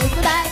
くら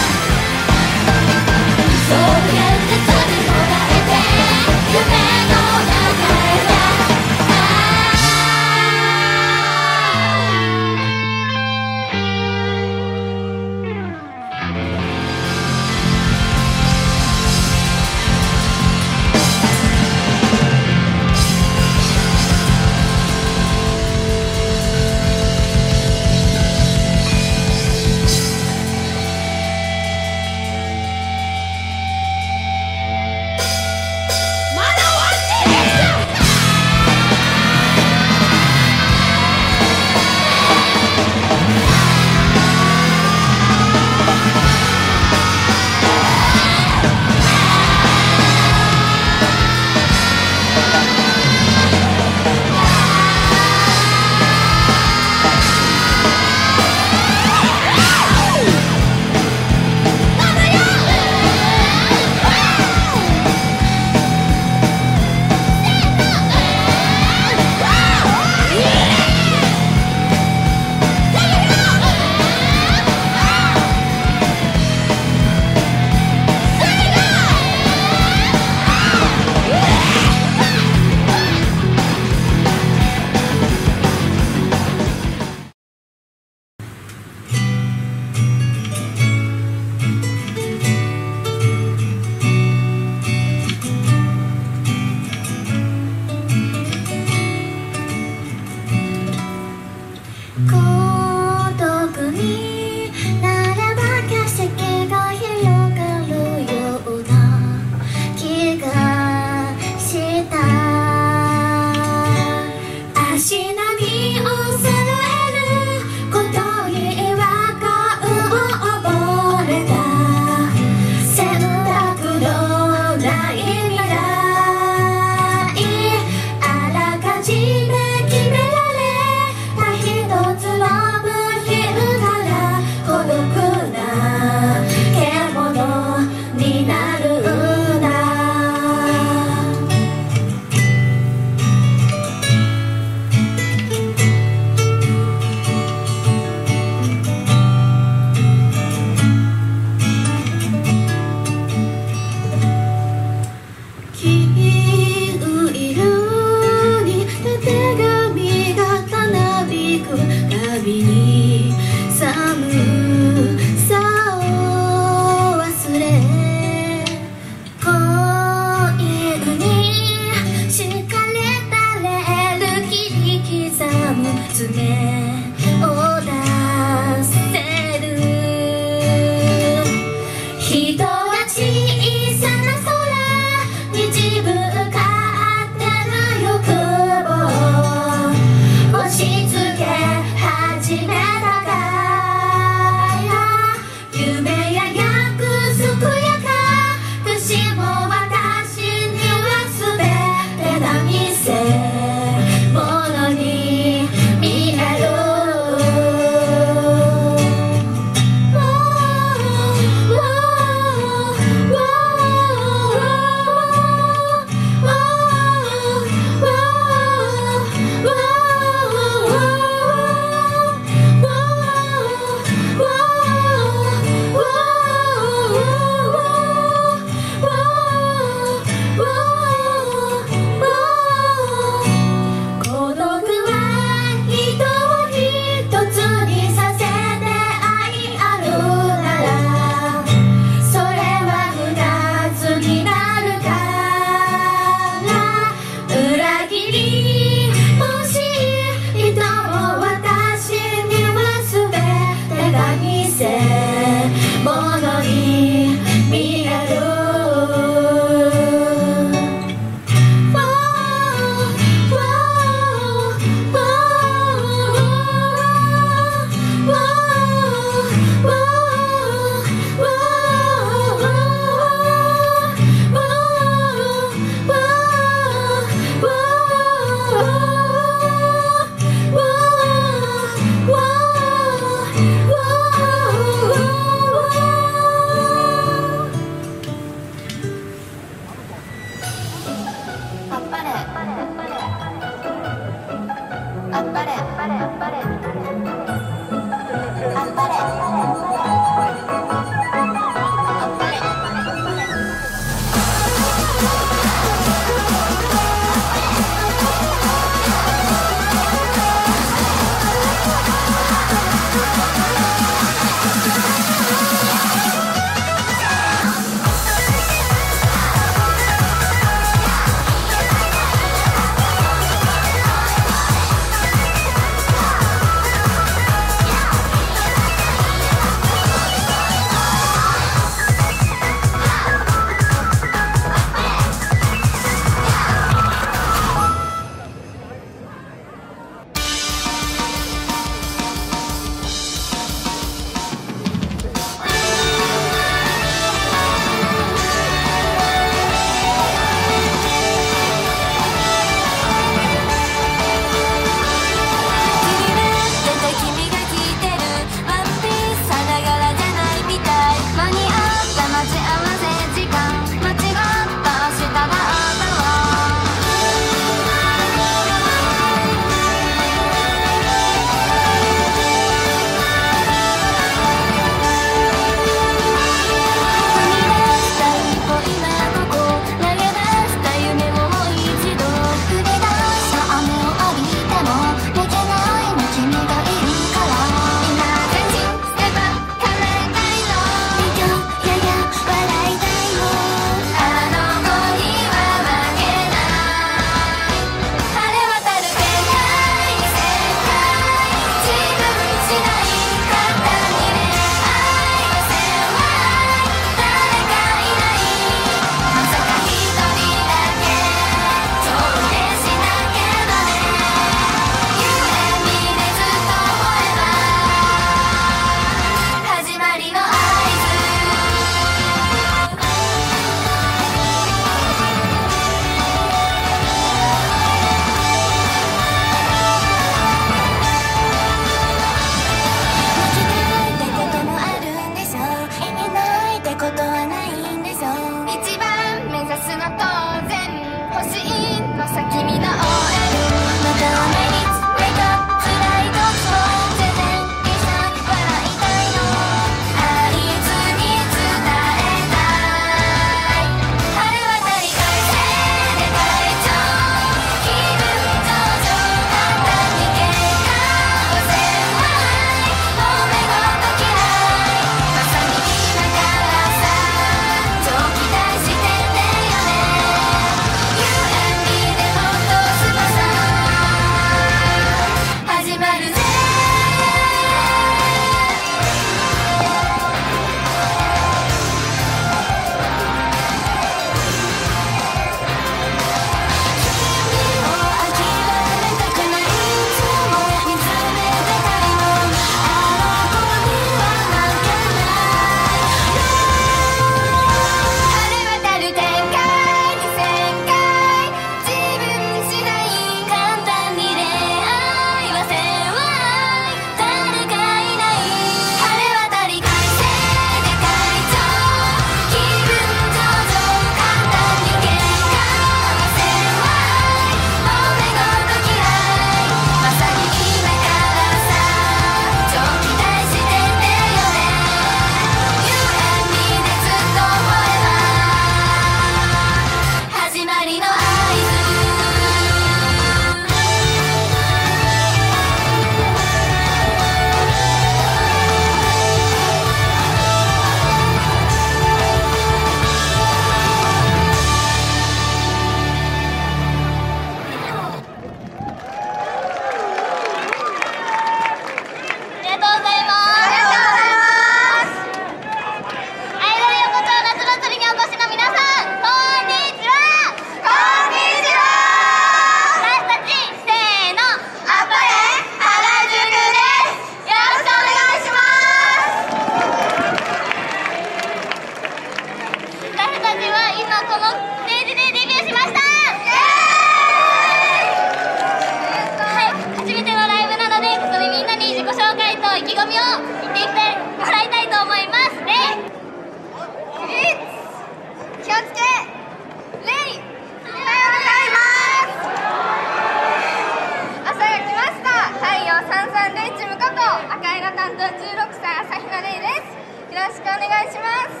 赤色担当16歳朝比奈レイですよろしくお願いします。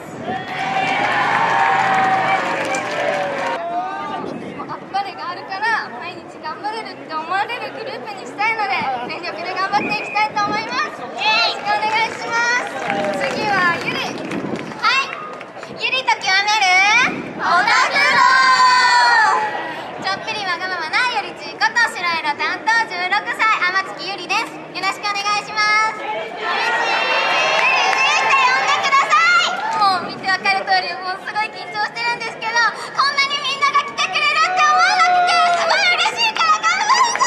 あっぱれがあるから毎日頑張れるって思われるグループにしたいので全力で頑張っていきたいと思いますよろしくお願いします次はゆりはいゆりと極めるオタクちょっぴりわがままなゆりちこと白色担当16歳天月ゆりですよろしくお願いしますゆりちゆりちって呼んでくださいもう見てわかる通りもうすごい緊張してるんですけどこんなにみんなが来てくれるって思わなくてすごい嬉しいから頑張る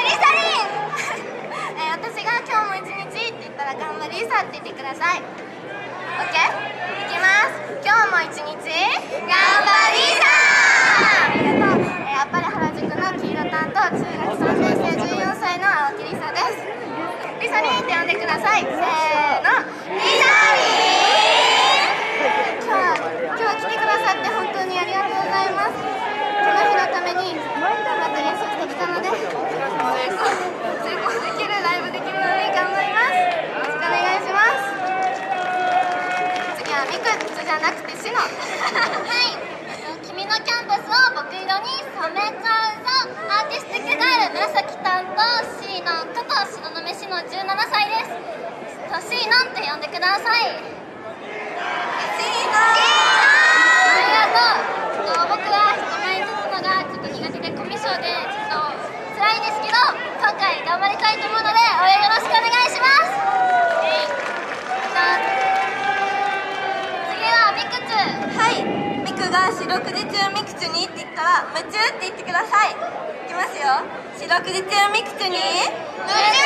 リサリンえー私が今日も一日って言ったら頑張りさって言ってください OK? 今日も一日頑張りさありがとう、えー、やっぱり原宿の黄色担当中学3年生14歳の青木リサですリサリンって呼んでくださいせーのリサリン今日は今日来てくださって本当にありがとうございます。この日のために頑張って練習してきたので成功できるので頑張りますよろしくお願いします次はミクツじゃなくてシノはい。君のキャンパスを僕色に染めちゃうぞアーティスティックガール紫担当シーノンこと東雲シノン17歳ですとシーノンって呼んでください。シノン。ありがとう。と僕は人前に立つのがちょっと苦手でコミュ障でちょっと辛いんですけど今回頑張りたいと思うので応援よろしくお願いします次はミクチュはい、ミクが四六時中ミクチュにって言ったら夢中って言ってください。いきますよ。四六時中ミクチュに夢中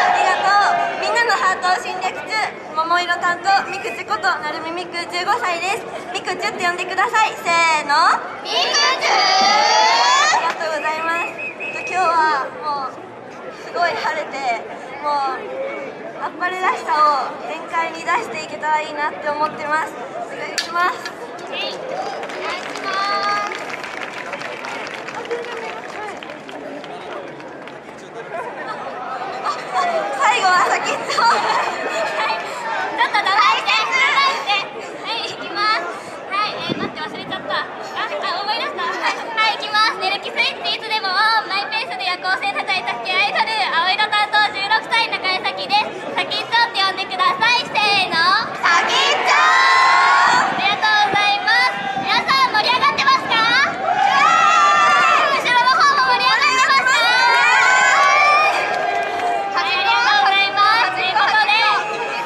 ありがとう。みんなのハートを侵略中。桃色担当ミクチュことなるみミク15歳です。ミクチュって呼んでください。せーの。ミクチありがとうございます。えっと今日はもうすごい晴れてもうあっぱれらしさを全開に出していけたらいいなって思ってます。すぐ行きます。ュお願いします最後は先っちょ。ちょっと黙ってはい行きますはい、えー、待って忘れちゃったああ思い出した。はい行きます。寝る気スイッチいつでもマイペースで夜行性叩いた。っけアイドル青色担当16歳中江咲です先っちょって呼んでくださいせーの先っちょありがとうございます皆さん盛り上がってますか後ろの方も盛り上がってますかはい、ありがとうございます。ということで、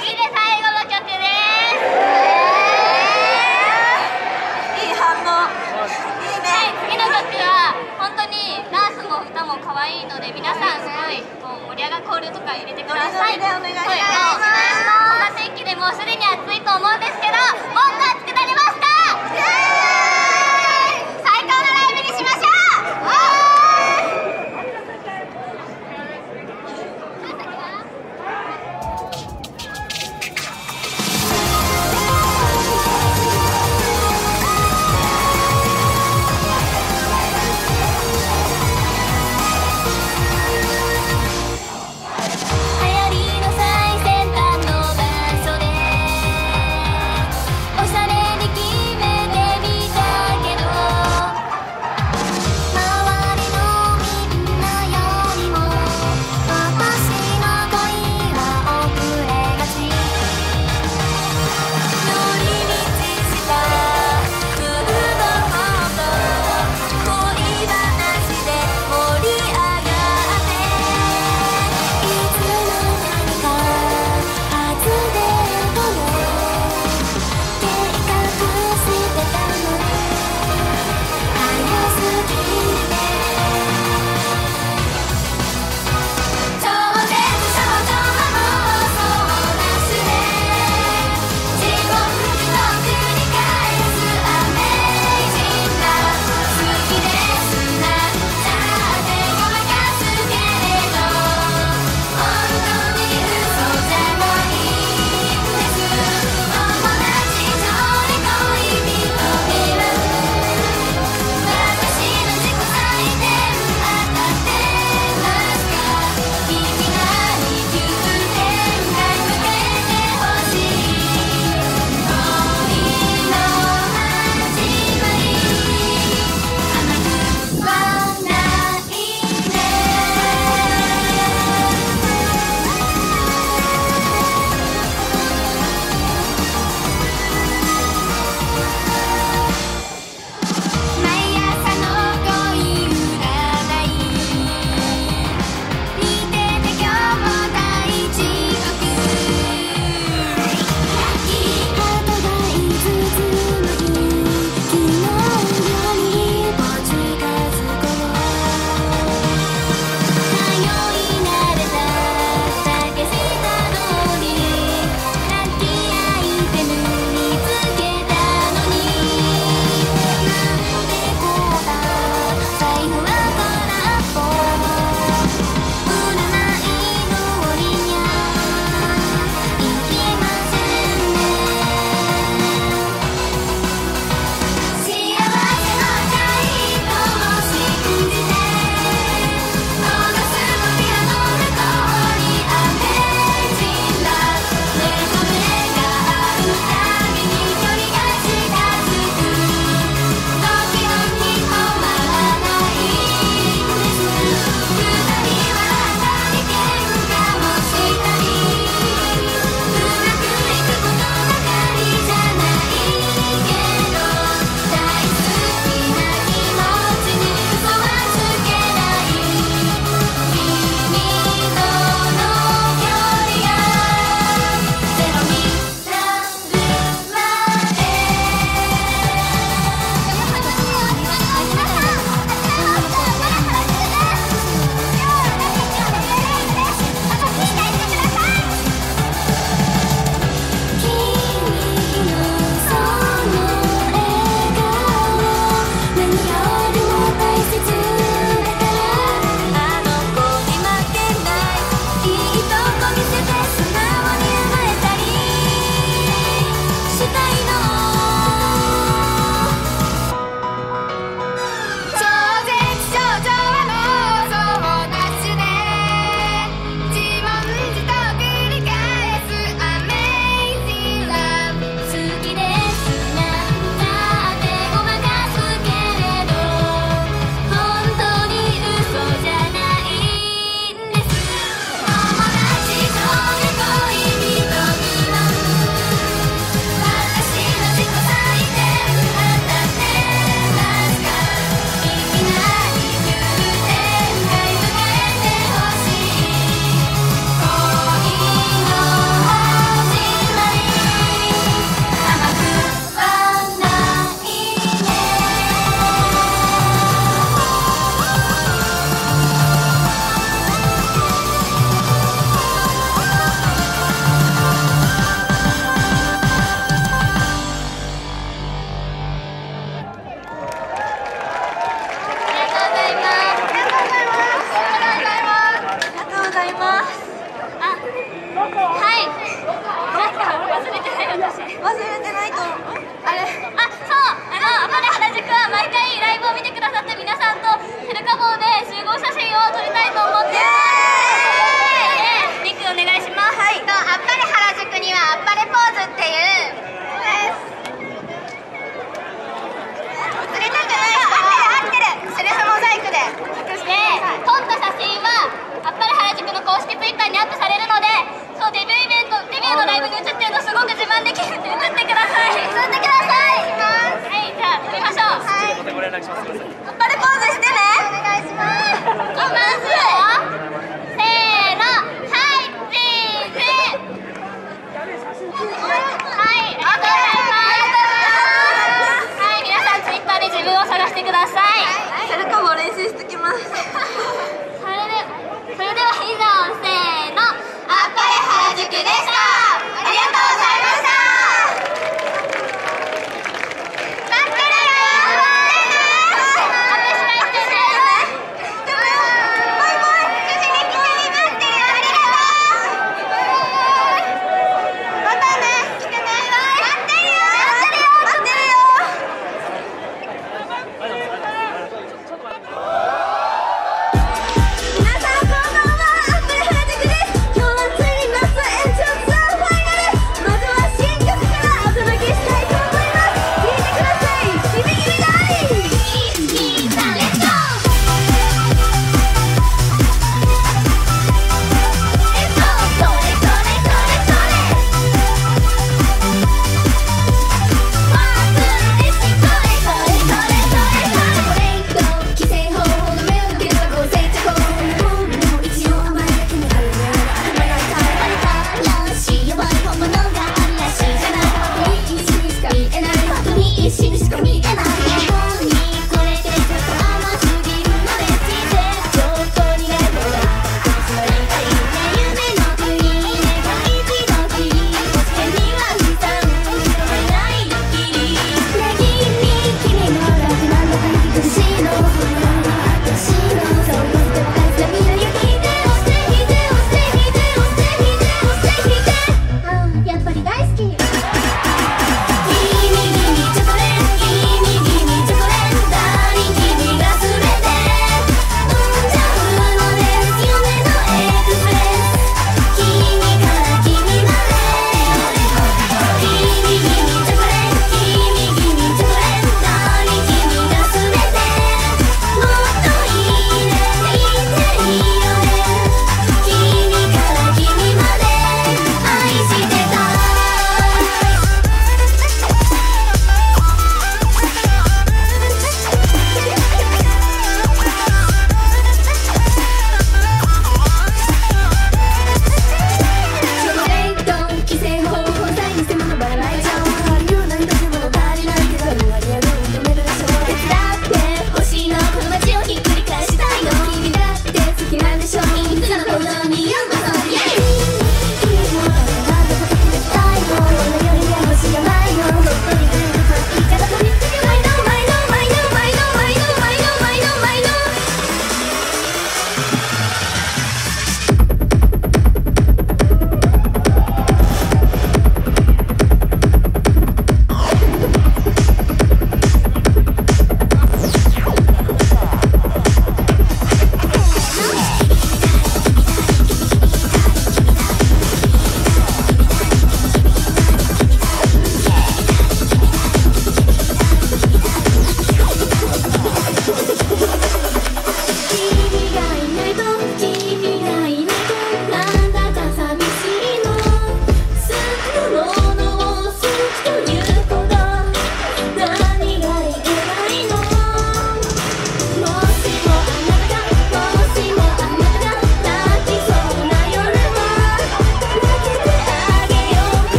次で最後の曲です。いい反応。いいはい、ね。次の曲は本当にダンスも歌も可愛いので皆さんすごいこう盛り上がるコールとか入れてください。ノリノリでお願いしますはいもうこんな天気でもうすでに暑いと思うんですけど、もっと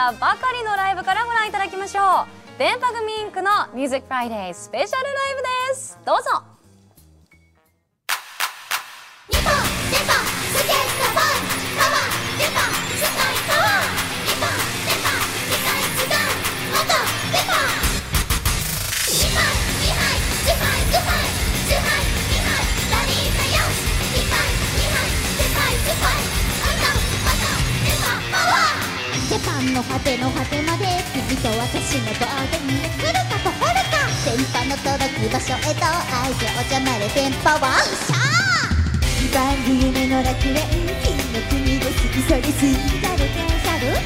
たばかりのライブからご覧いただきましょう。電波組インクの「ミュージックフライデースペシャル間の果ての果てまで君と私のボードに来るかと掘るか電波の届く場所へと愛情じゃまれ電波はンシャー万夢の楽園金の国で好きそりすぎ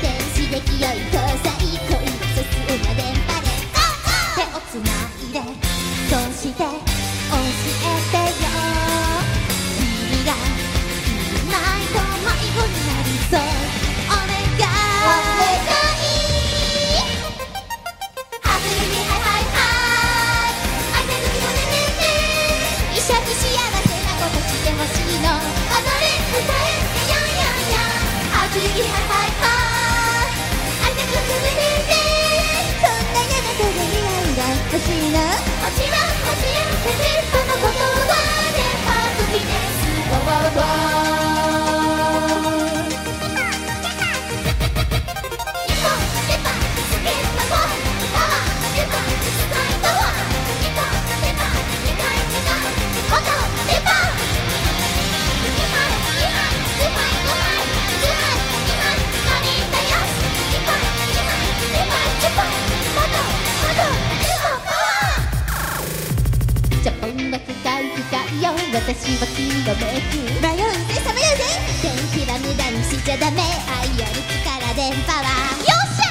電子で清い交際恋が進むまで私は君メイク迷うぜ覚める。ぜ電気は無駄にしちゃダメ愛ある。力でパワーよっしゃ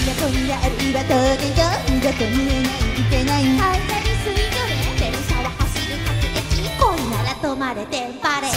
ーいやこんなある。は当然よ二度と見えないいけない反対に吸い取れ電車は走る。各駅恋なら止まれてバレ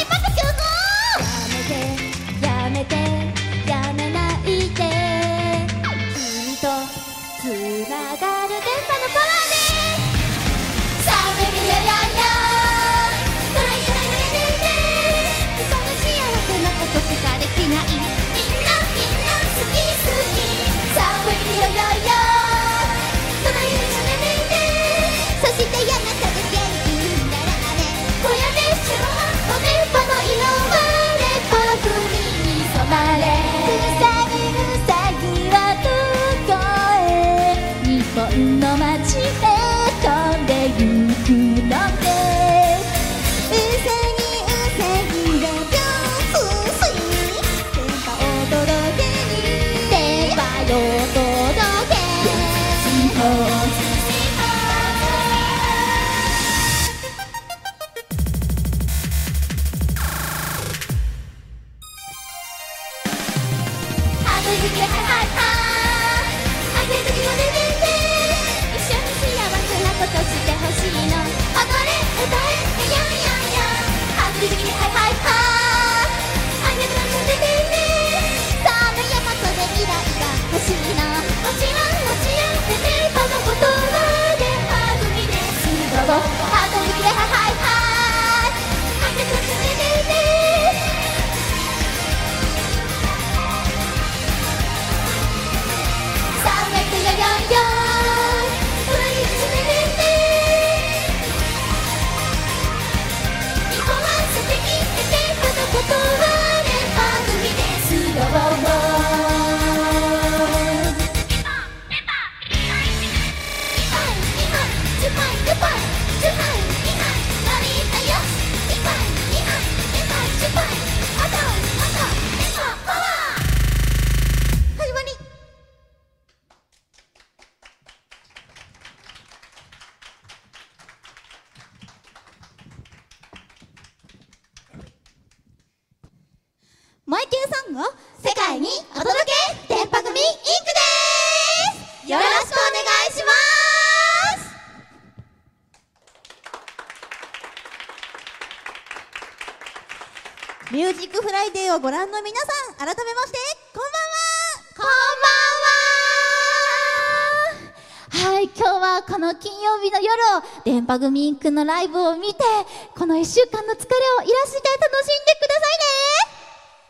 週間の疲れをいらして楽しんでくださいね。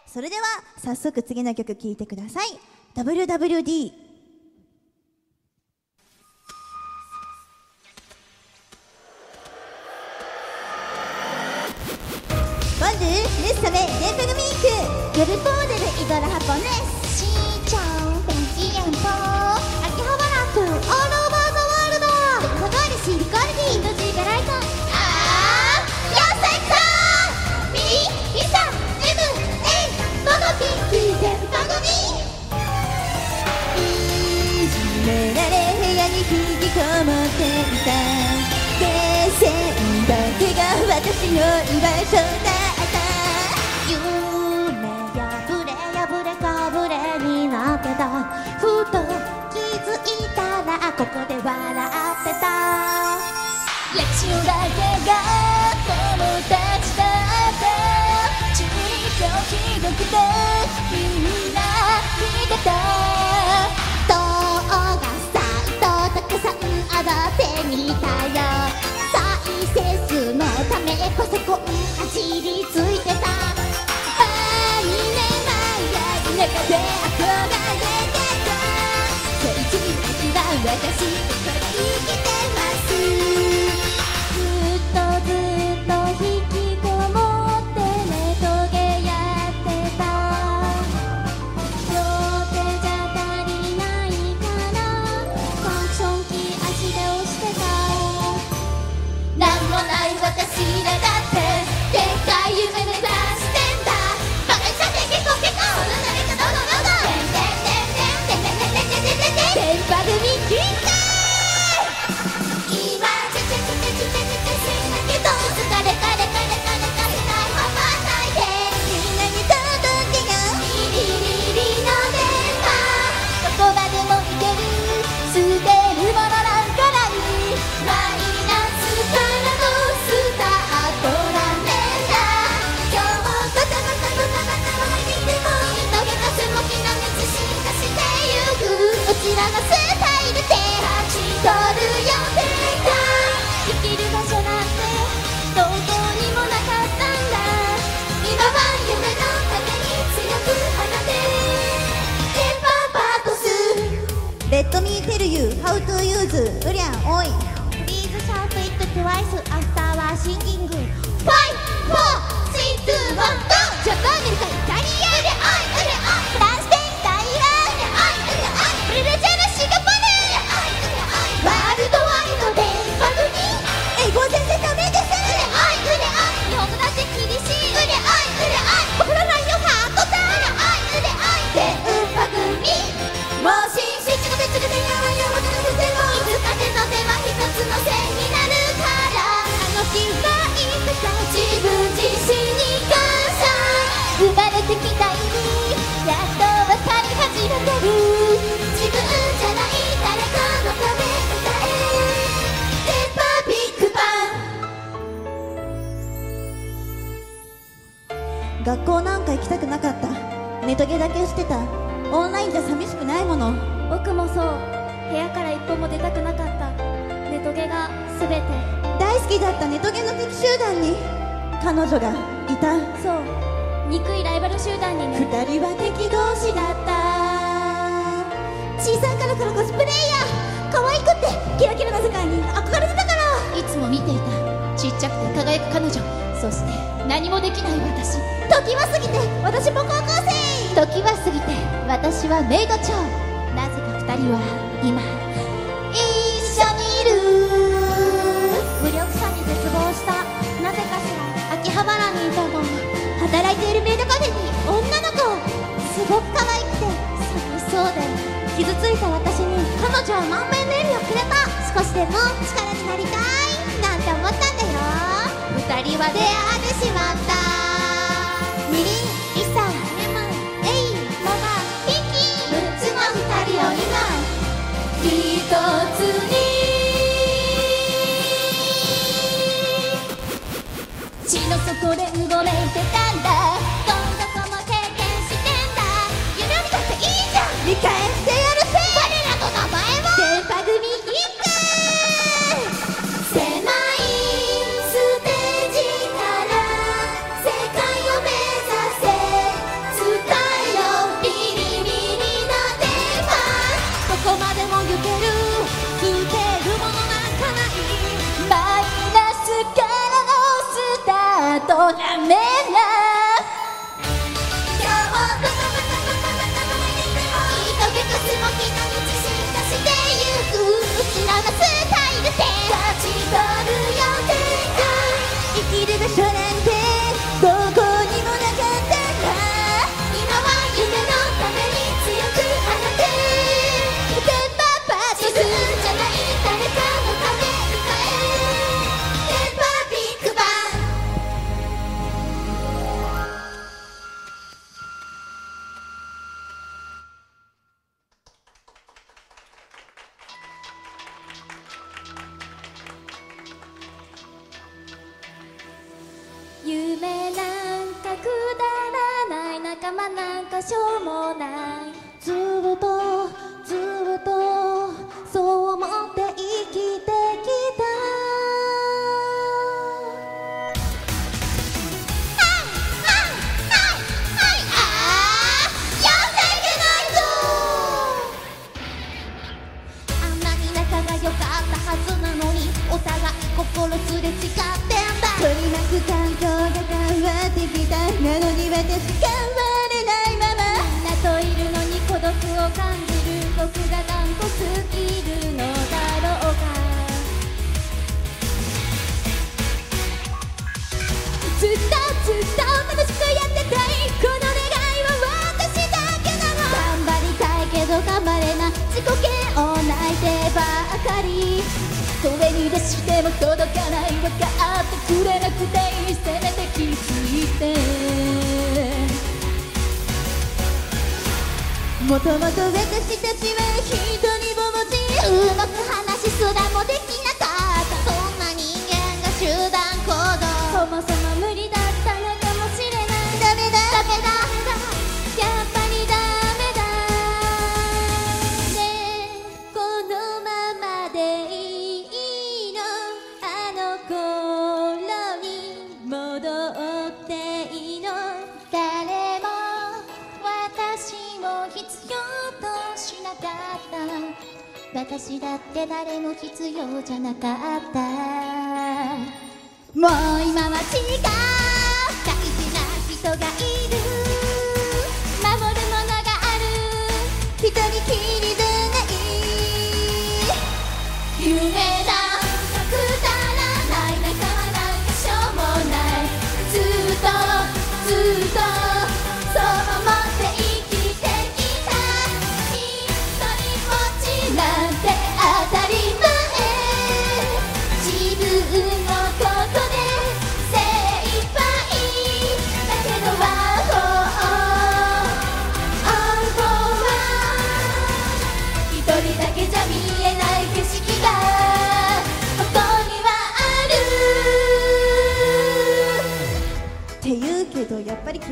それでは早速次の曲聴いてください。WWD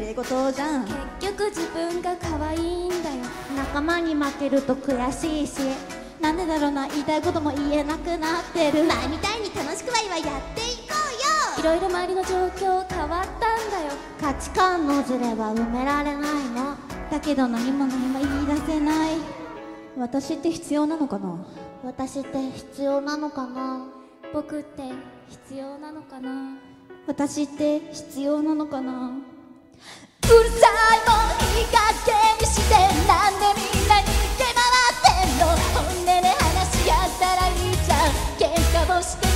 綺麗事じゃん。結局自分が可愛いんだよ。仲間に負けると悔しいし。なんでだろうな言いたいことも言えなくなってる。前みたいに楽しくワイワイやっていこうよ。いろいろ周りの状況変わったんだよ。価値観のズレは埋められないの。だけど何も何も言い出せない。私って必要なのかな？私って必要なのかな？僕って必要なのかな？私って必要なのかな？うるさいもういい加減にしてなんでみんな逃げ回ってんの？本音で話し合ったらいいじゃん。喧嘩して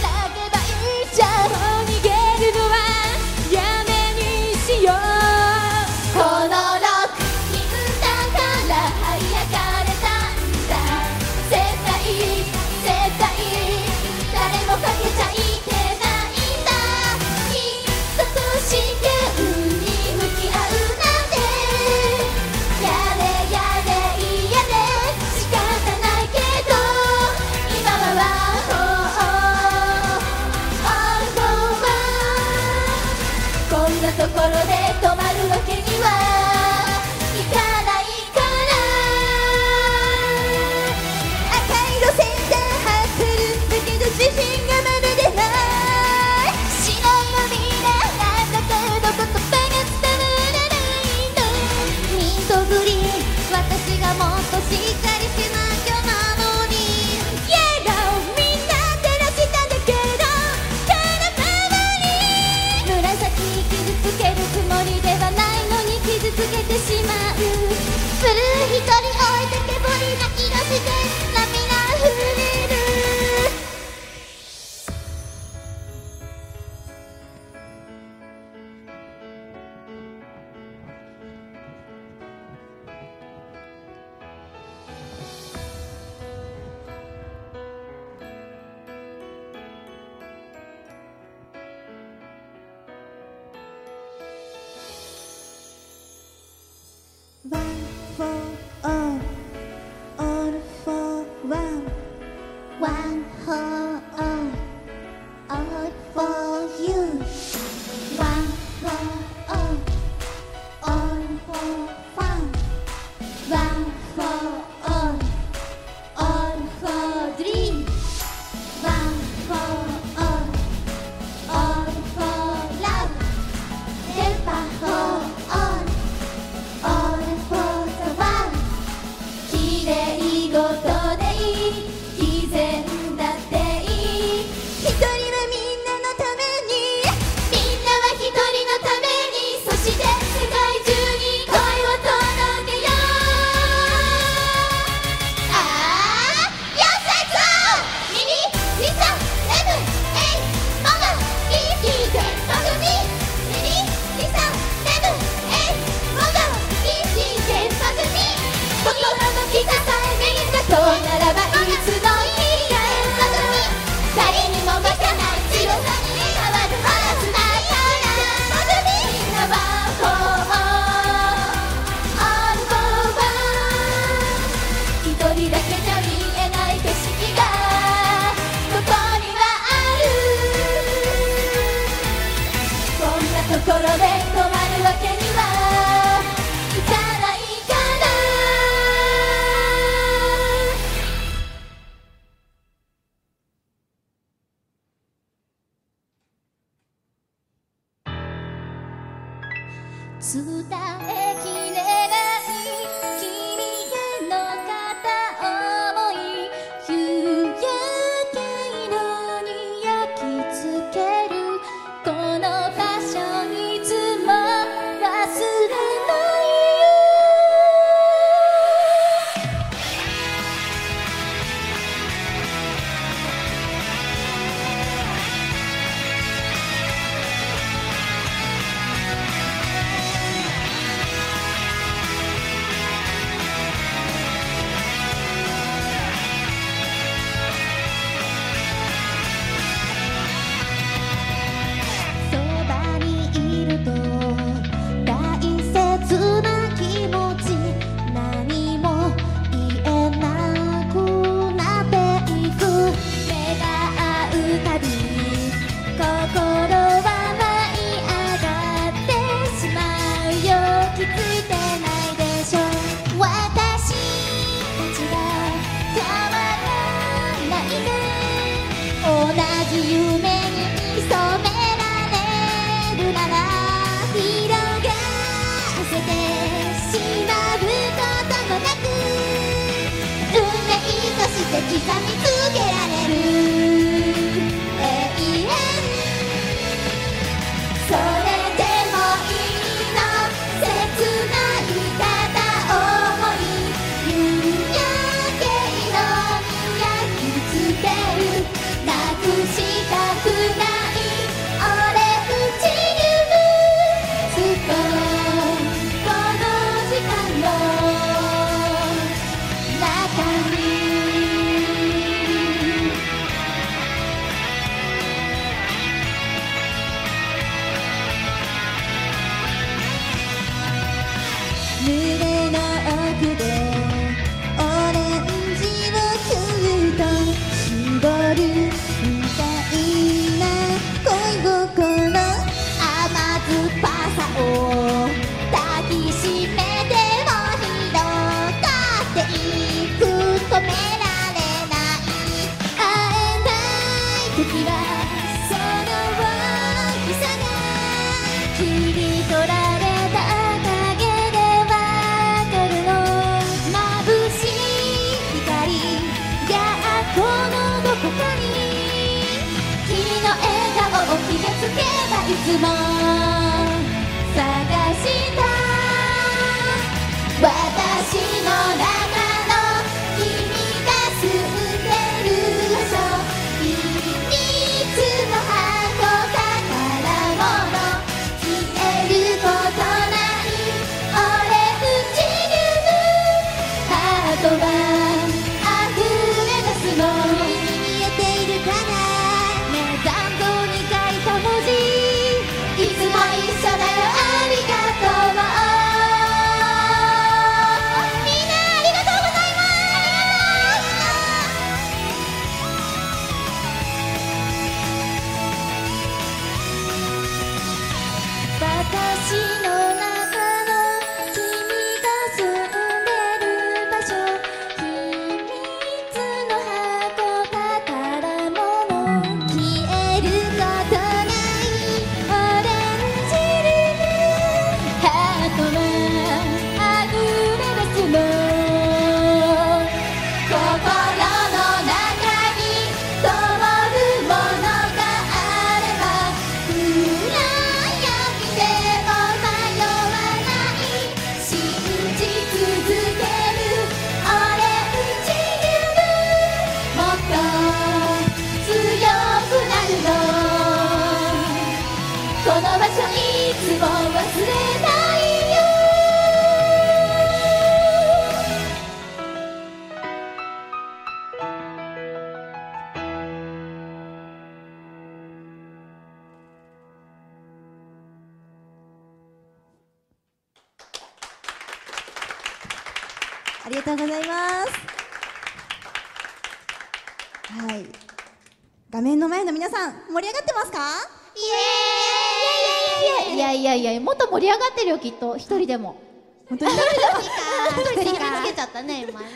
きっと一人でも。本当に？一人でかつけちゃったね今ね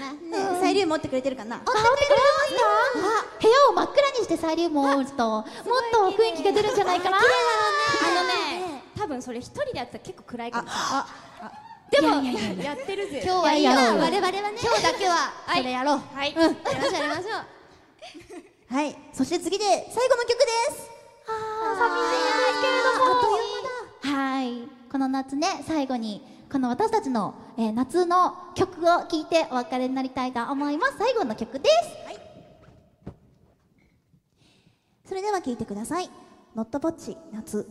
サイリウム持ってくれてるかな持ってくれますか部屋を真っ暗にしてサイリウムを打つともっと雰囲気が出るんじゃないかな。あのね。多分それ一人でやったら結構暗いかも。でもやってるぜ。今日はいい我々はね今日だけは。それやろう。はい。やりましょう。しはい。そして次で最後の曲です。あ寂しいですけれども。あっという間だ。はい。この夏ね最後にこの私たちの、えー、夏の曲を聴いてお別れになりたいと思います。最後の曲です、はい、それでは聴いてください「ノットぼっち夏」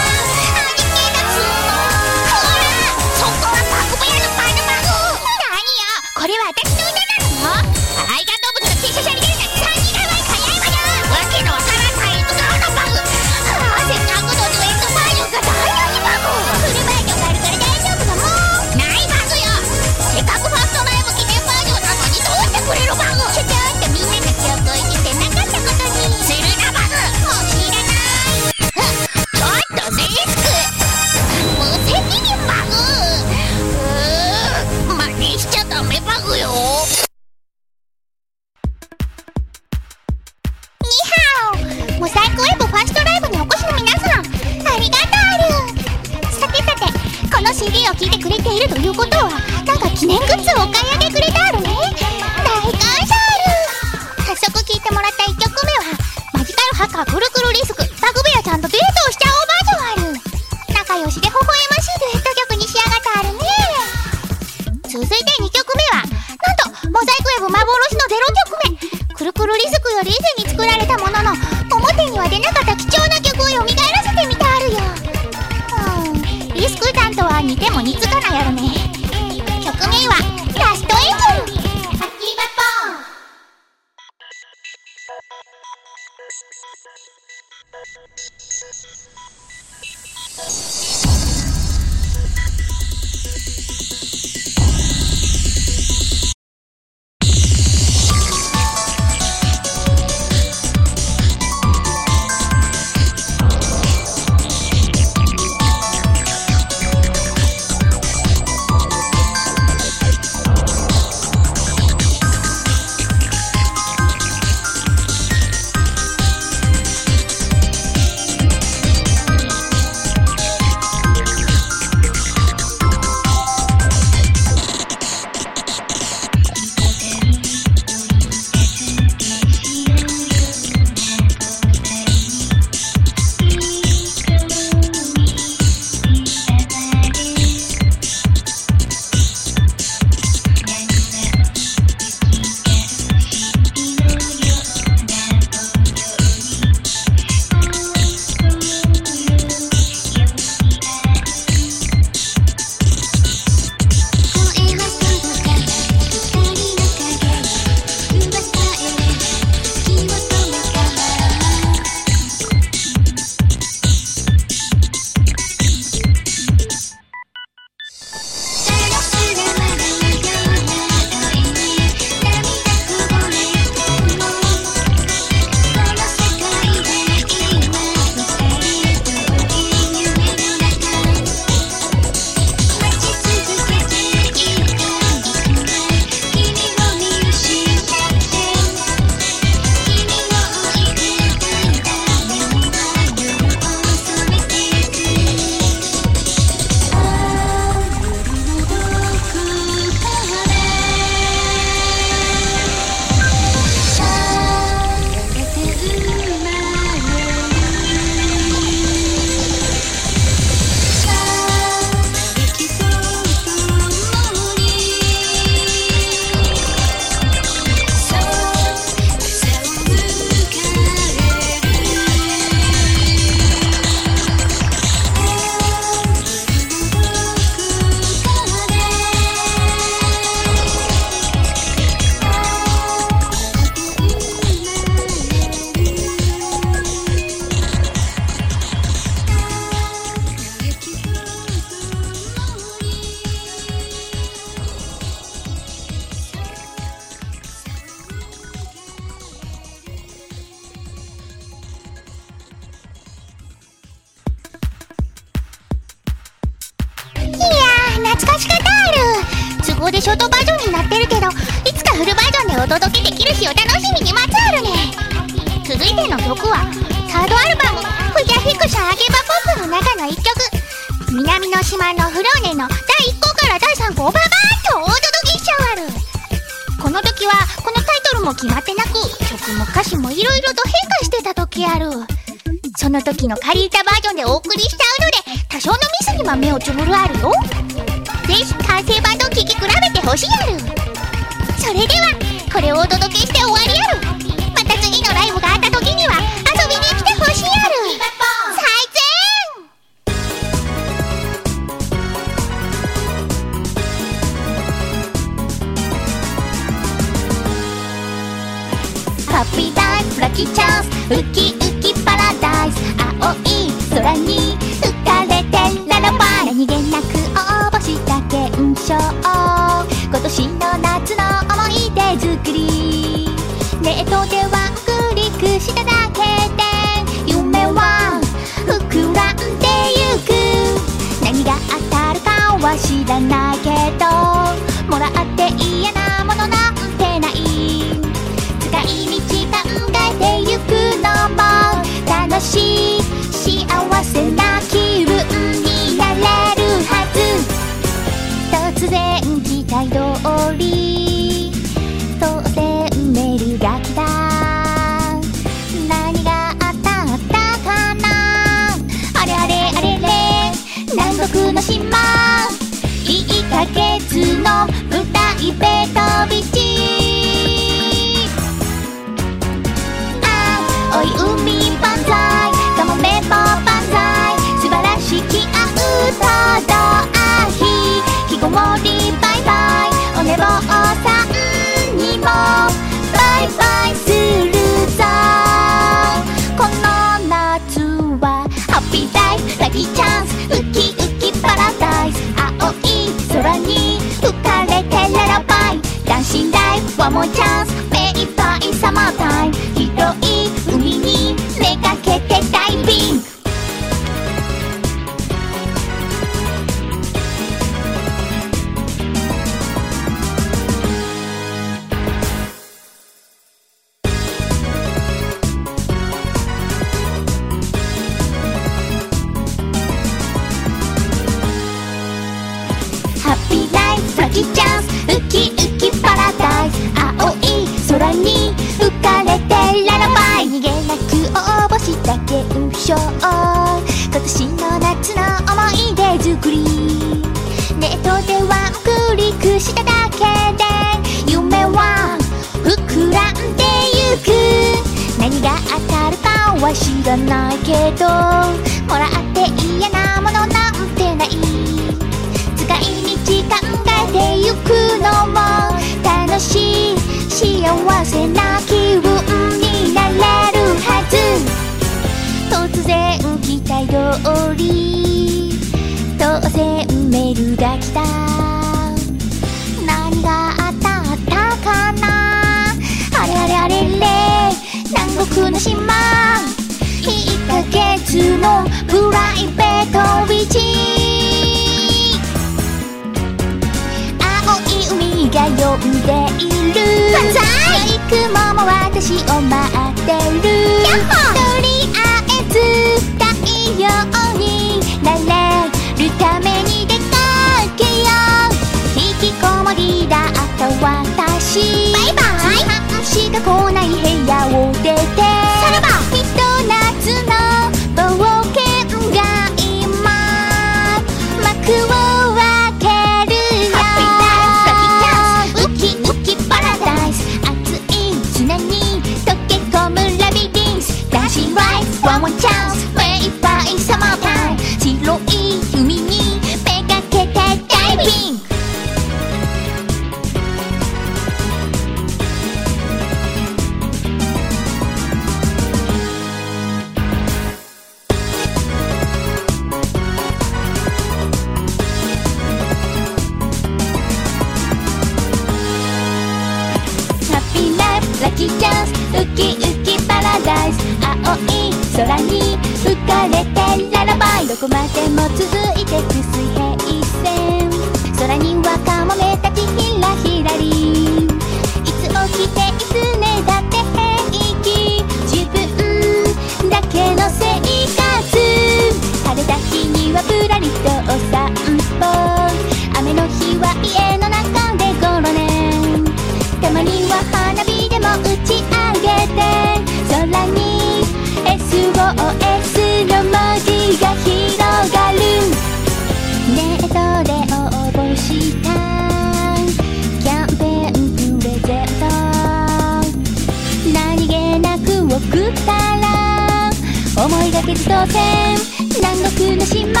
戦南国の島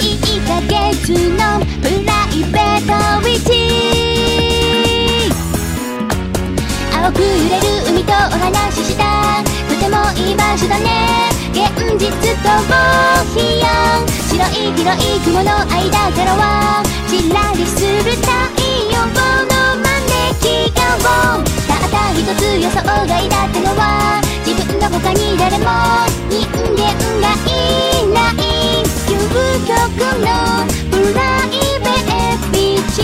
いいか月のプライベートィッチ青く揺れる海とお話ししたとてもいい場所だね現実と非よ白い広い雲の間からはちらりする太陽の招き顔たった一つ予想外だったのは他に誰も人間がいない究極のプライベートビーチ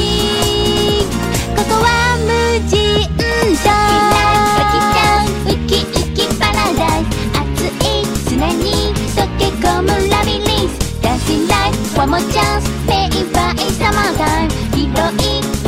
ここは無人島キラキラウキウキパラダイス熱い砂に溶け込むラビリンス That's in life, one more chance, 広い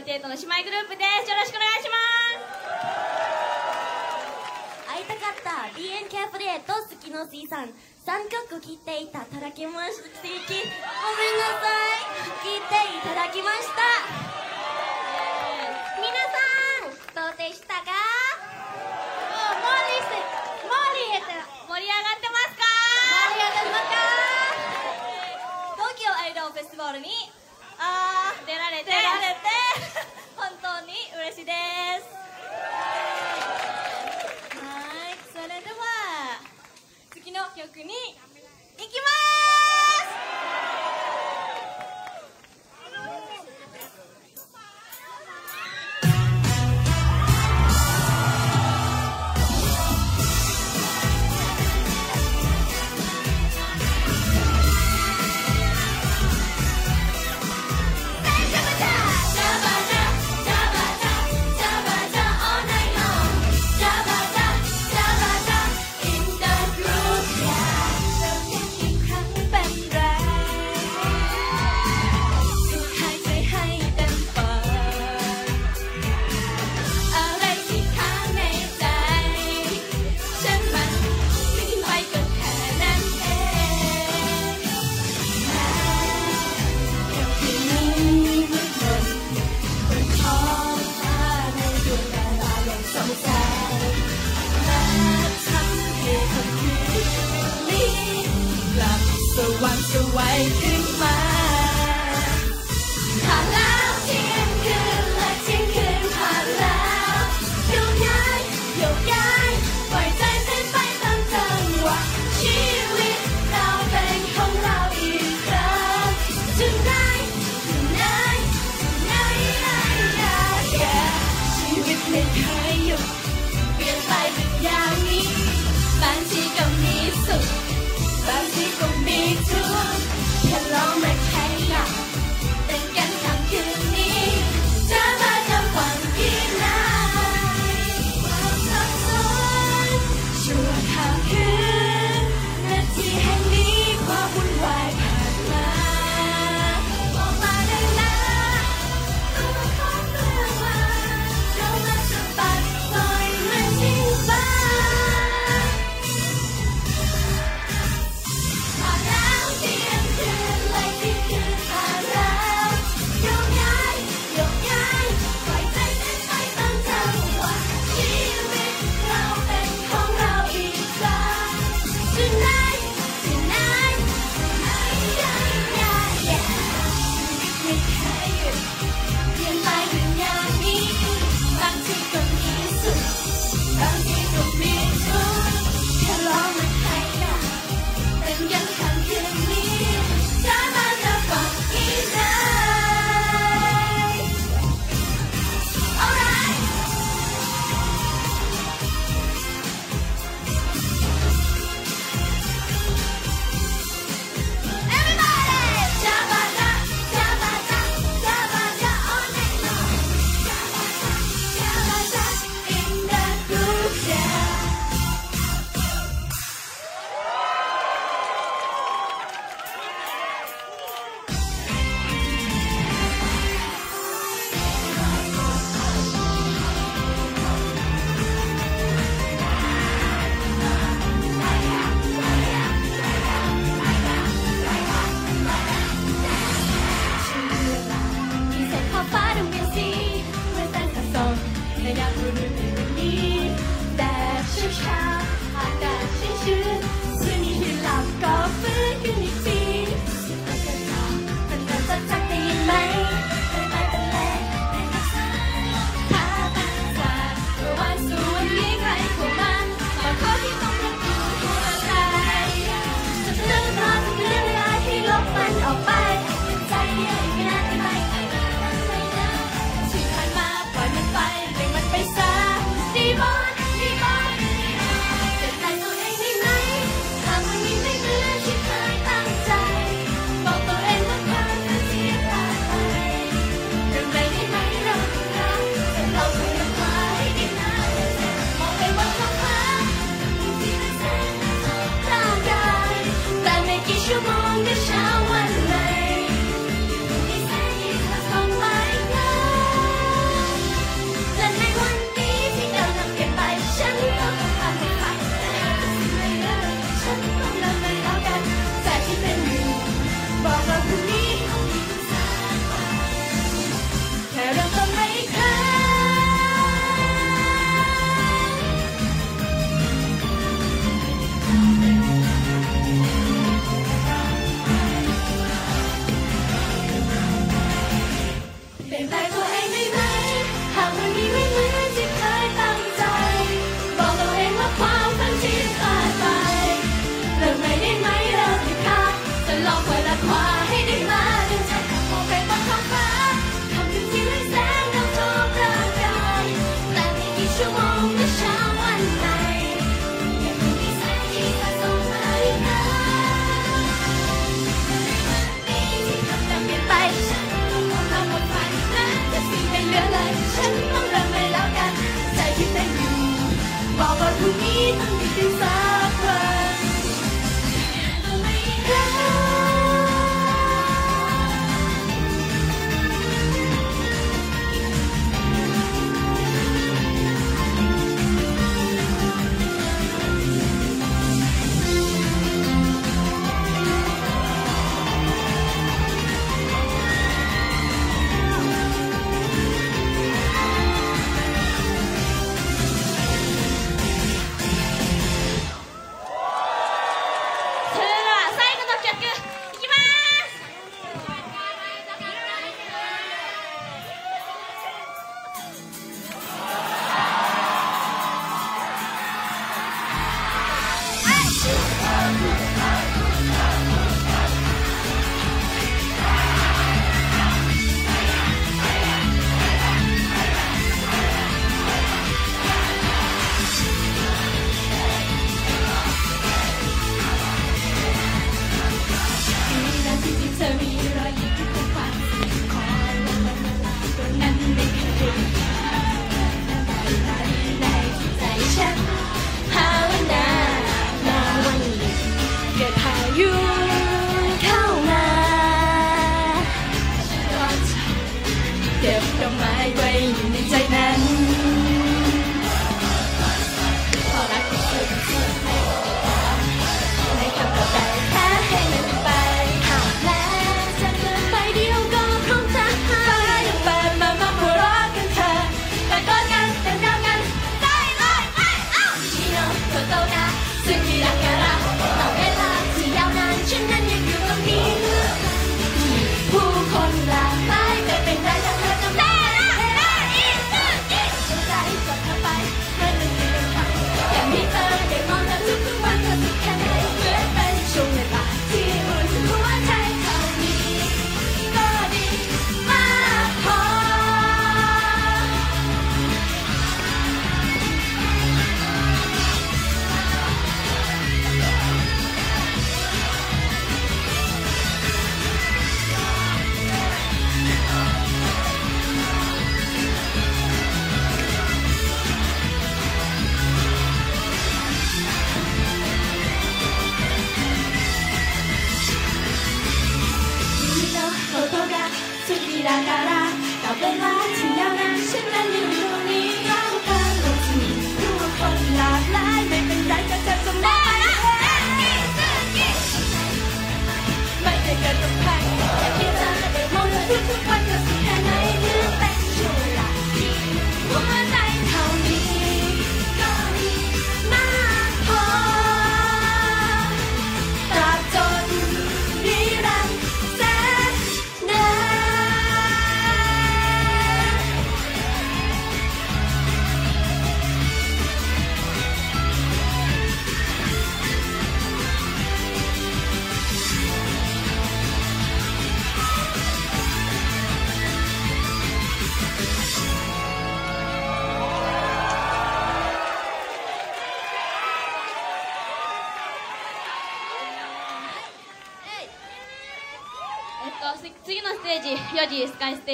48の姉妹グループ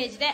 ージで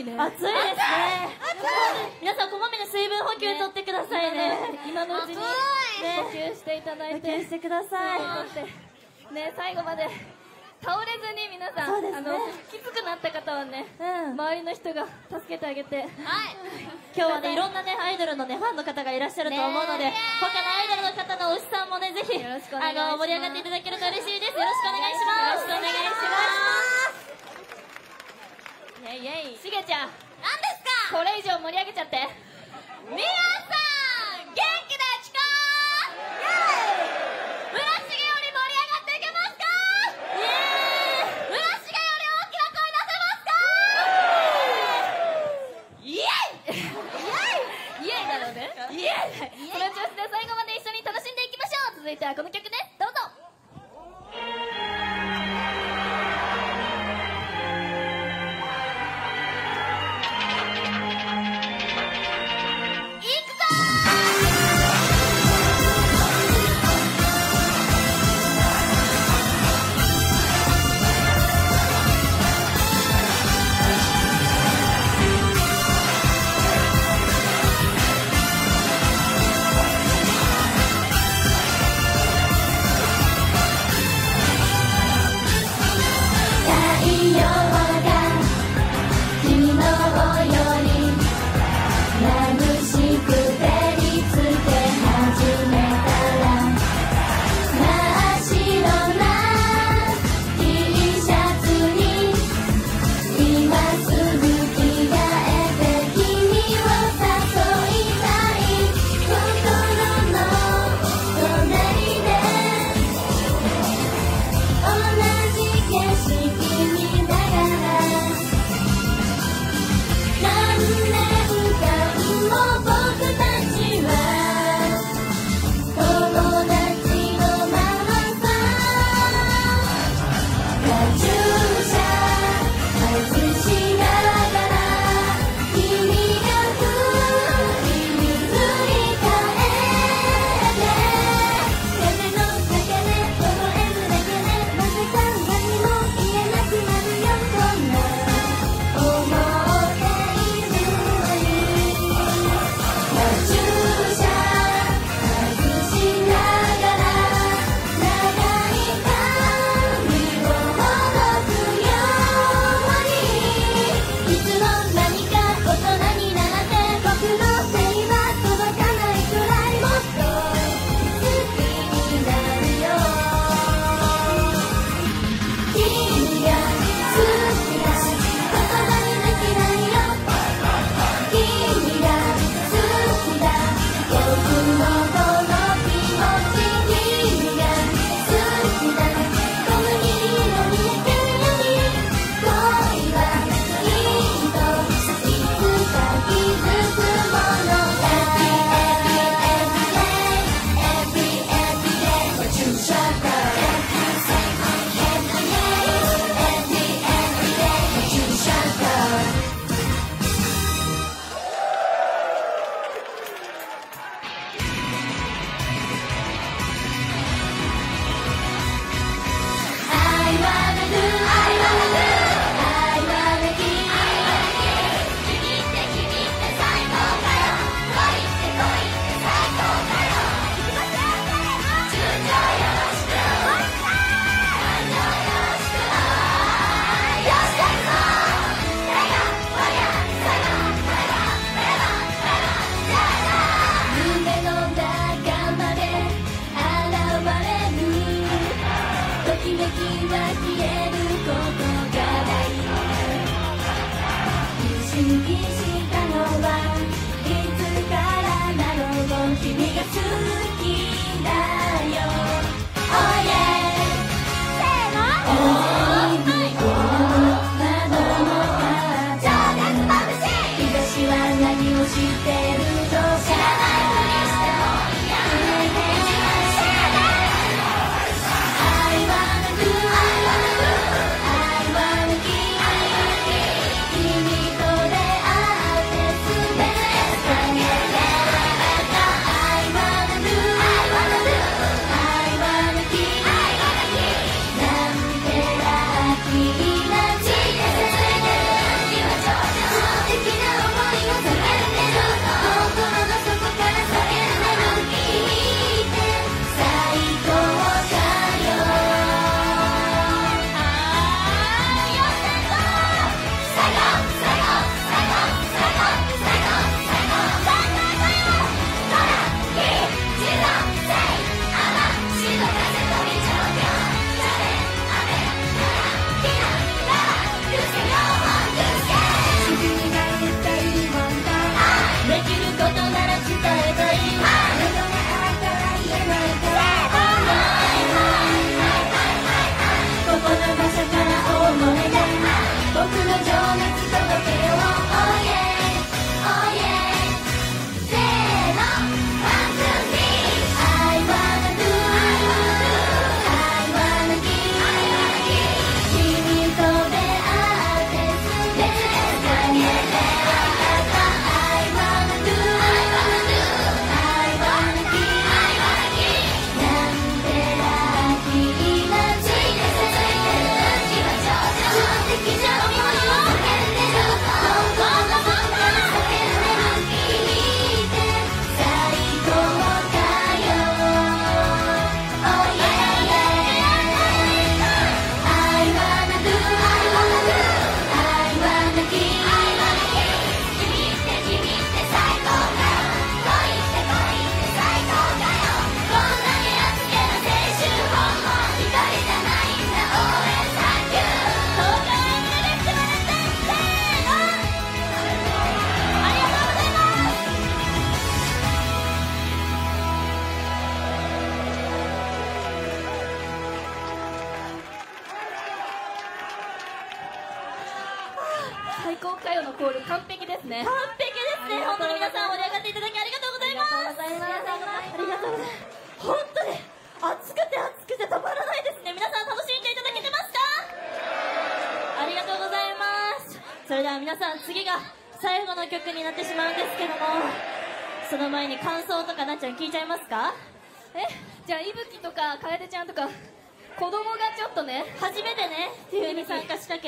暑いですね。皆さんこまめに水分補給とってくださいね。今のうちにね補給していただい補て給してください。ね最後まで倒れずに皆さん、ね。あのきつくなった方はね、うん。周りの人が助けてあげて。今日はねいろんなねアイドルのねファンの方がいらっしゃると思うのでね他のアイドルの方のおじさんもねぜひあの盛り上がっていただけると嬉しいです。よろしくお願いします。よろしくお願いしますイェイしげちゃん。何ですか？これ以上盛り上げちゃって。皆さん元気ですか村重より盛り上がっていけますか？イエーイ！村重より大きな声出せますか？イエイ！イエイ！イエイだろうねイエイ！その調子で最後まで一緒に楽しんでいきましょう。続いてはこの曲ね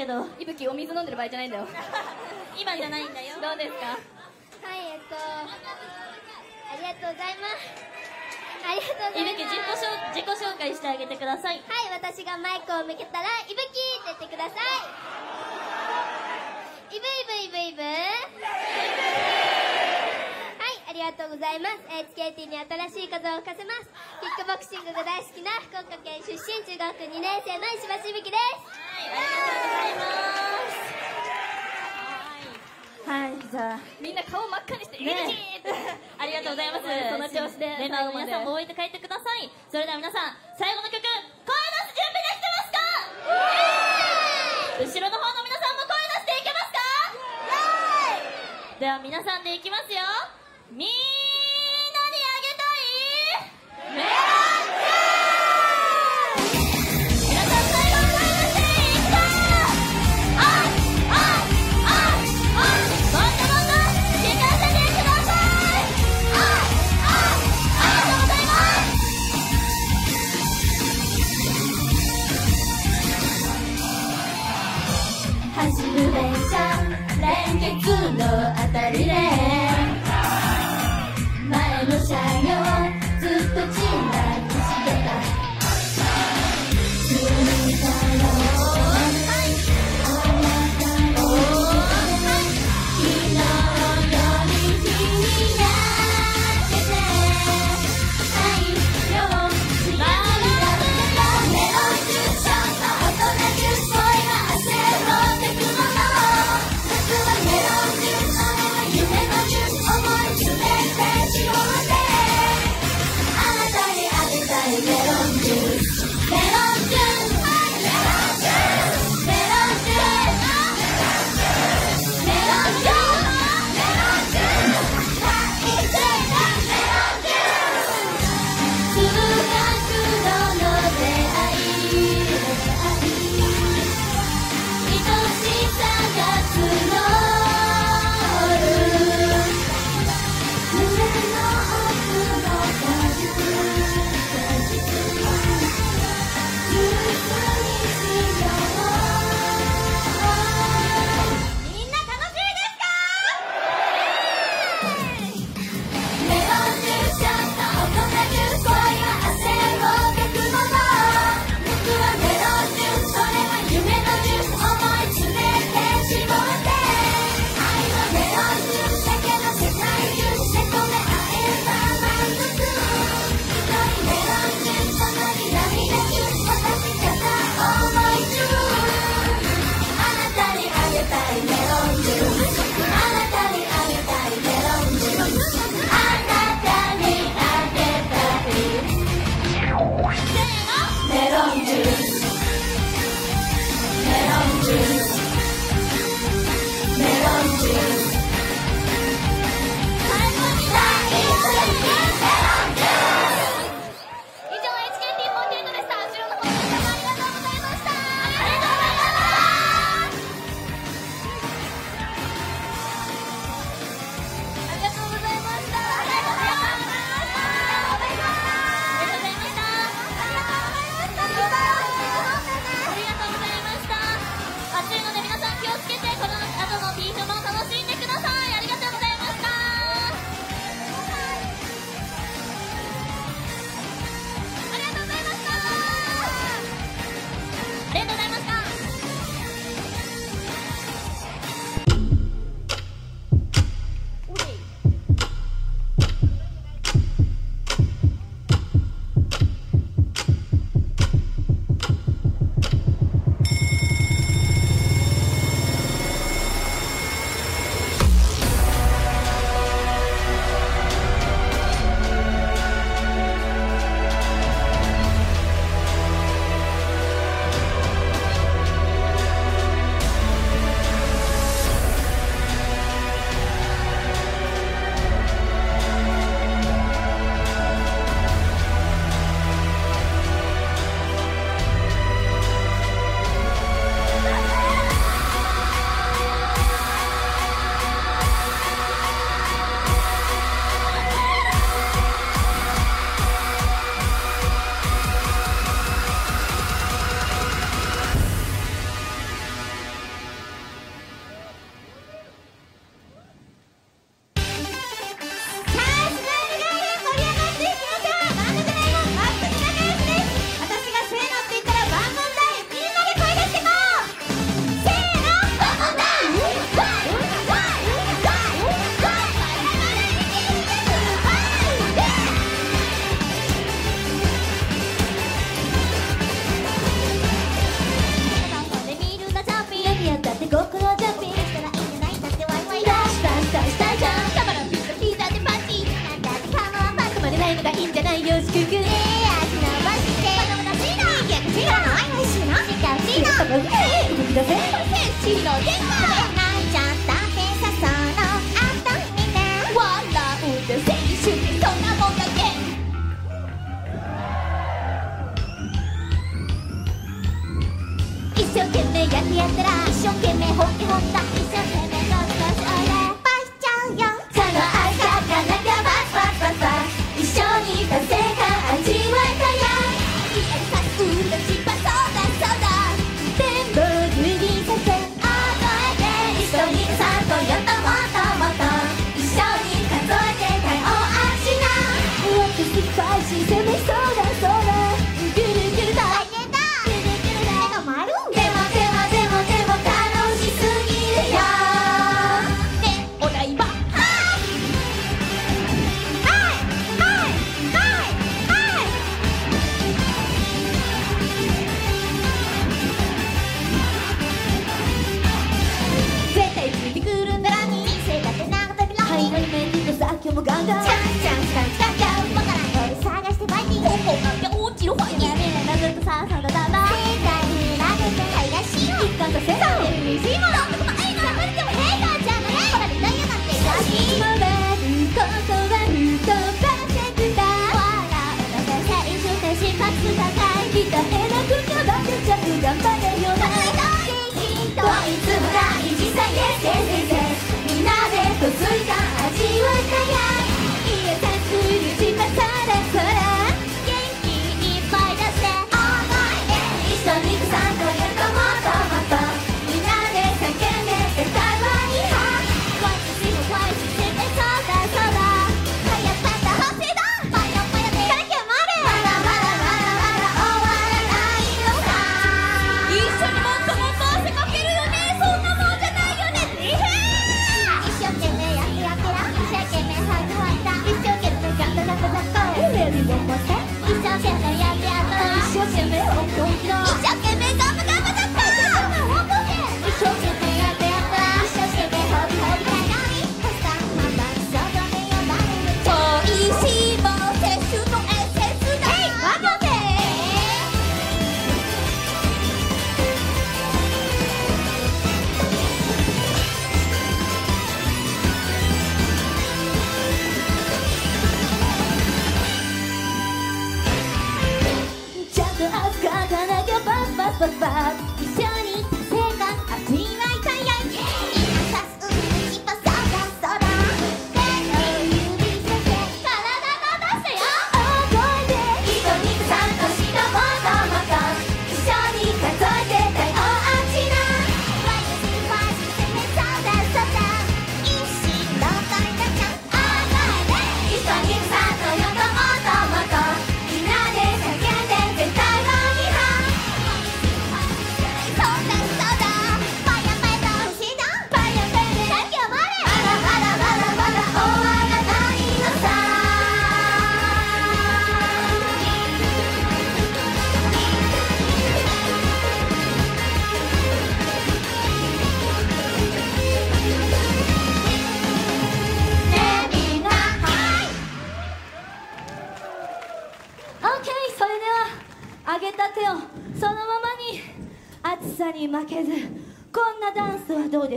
けど。いぶきお水飲んでる場合じゃないんだよ。今じゃないんだよ。どうですか？はいえっとありがとうございます。ありがとうございます。いぶき自己紹自己紹介してあげてください。はい私がマイクを向けたら「いぶき」って言ってください。いぶいぶいぶいぶりがとうございます HKT に新しい風を吹かせますキックボクシングが大好きな福岡県出身中学2年生の石橋みきですはいじゃあみんな顔真っ赤にして「いねぶき!」ってありがとうございます。その調子でメンバーの皆さんも覚えて帰ってください。それでは皆さん、最後の曲、声出す準備できてますか？後ろの方の皆さんも声出していけますか？では皆さんでいきますよ。みんなにあげたい？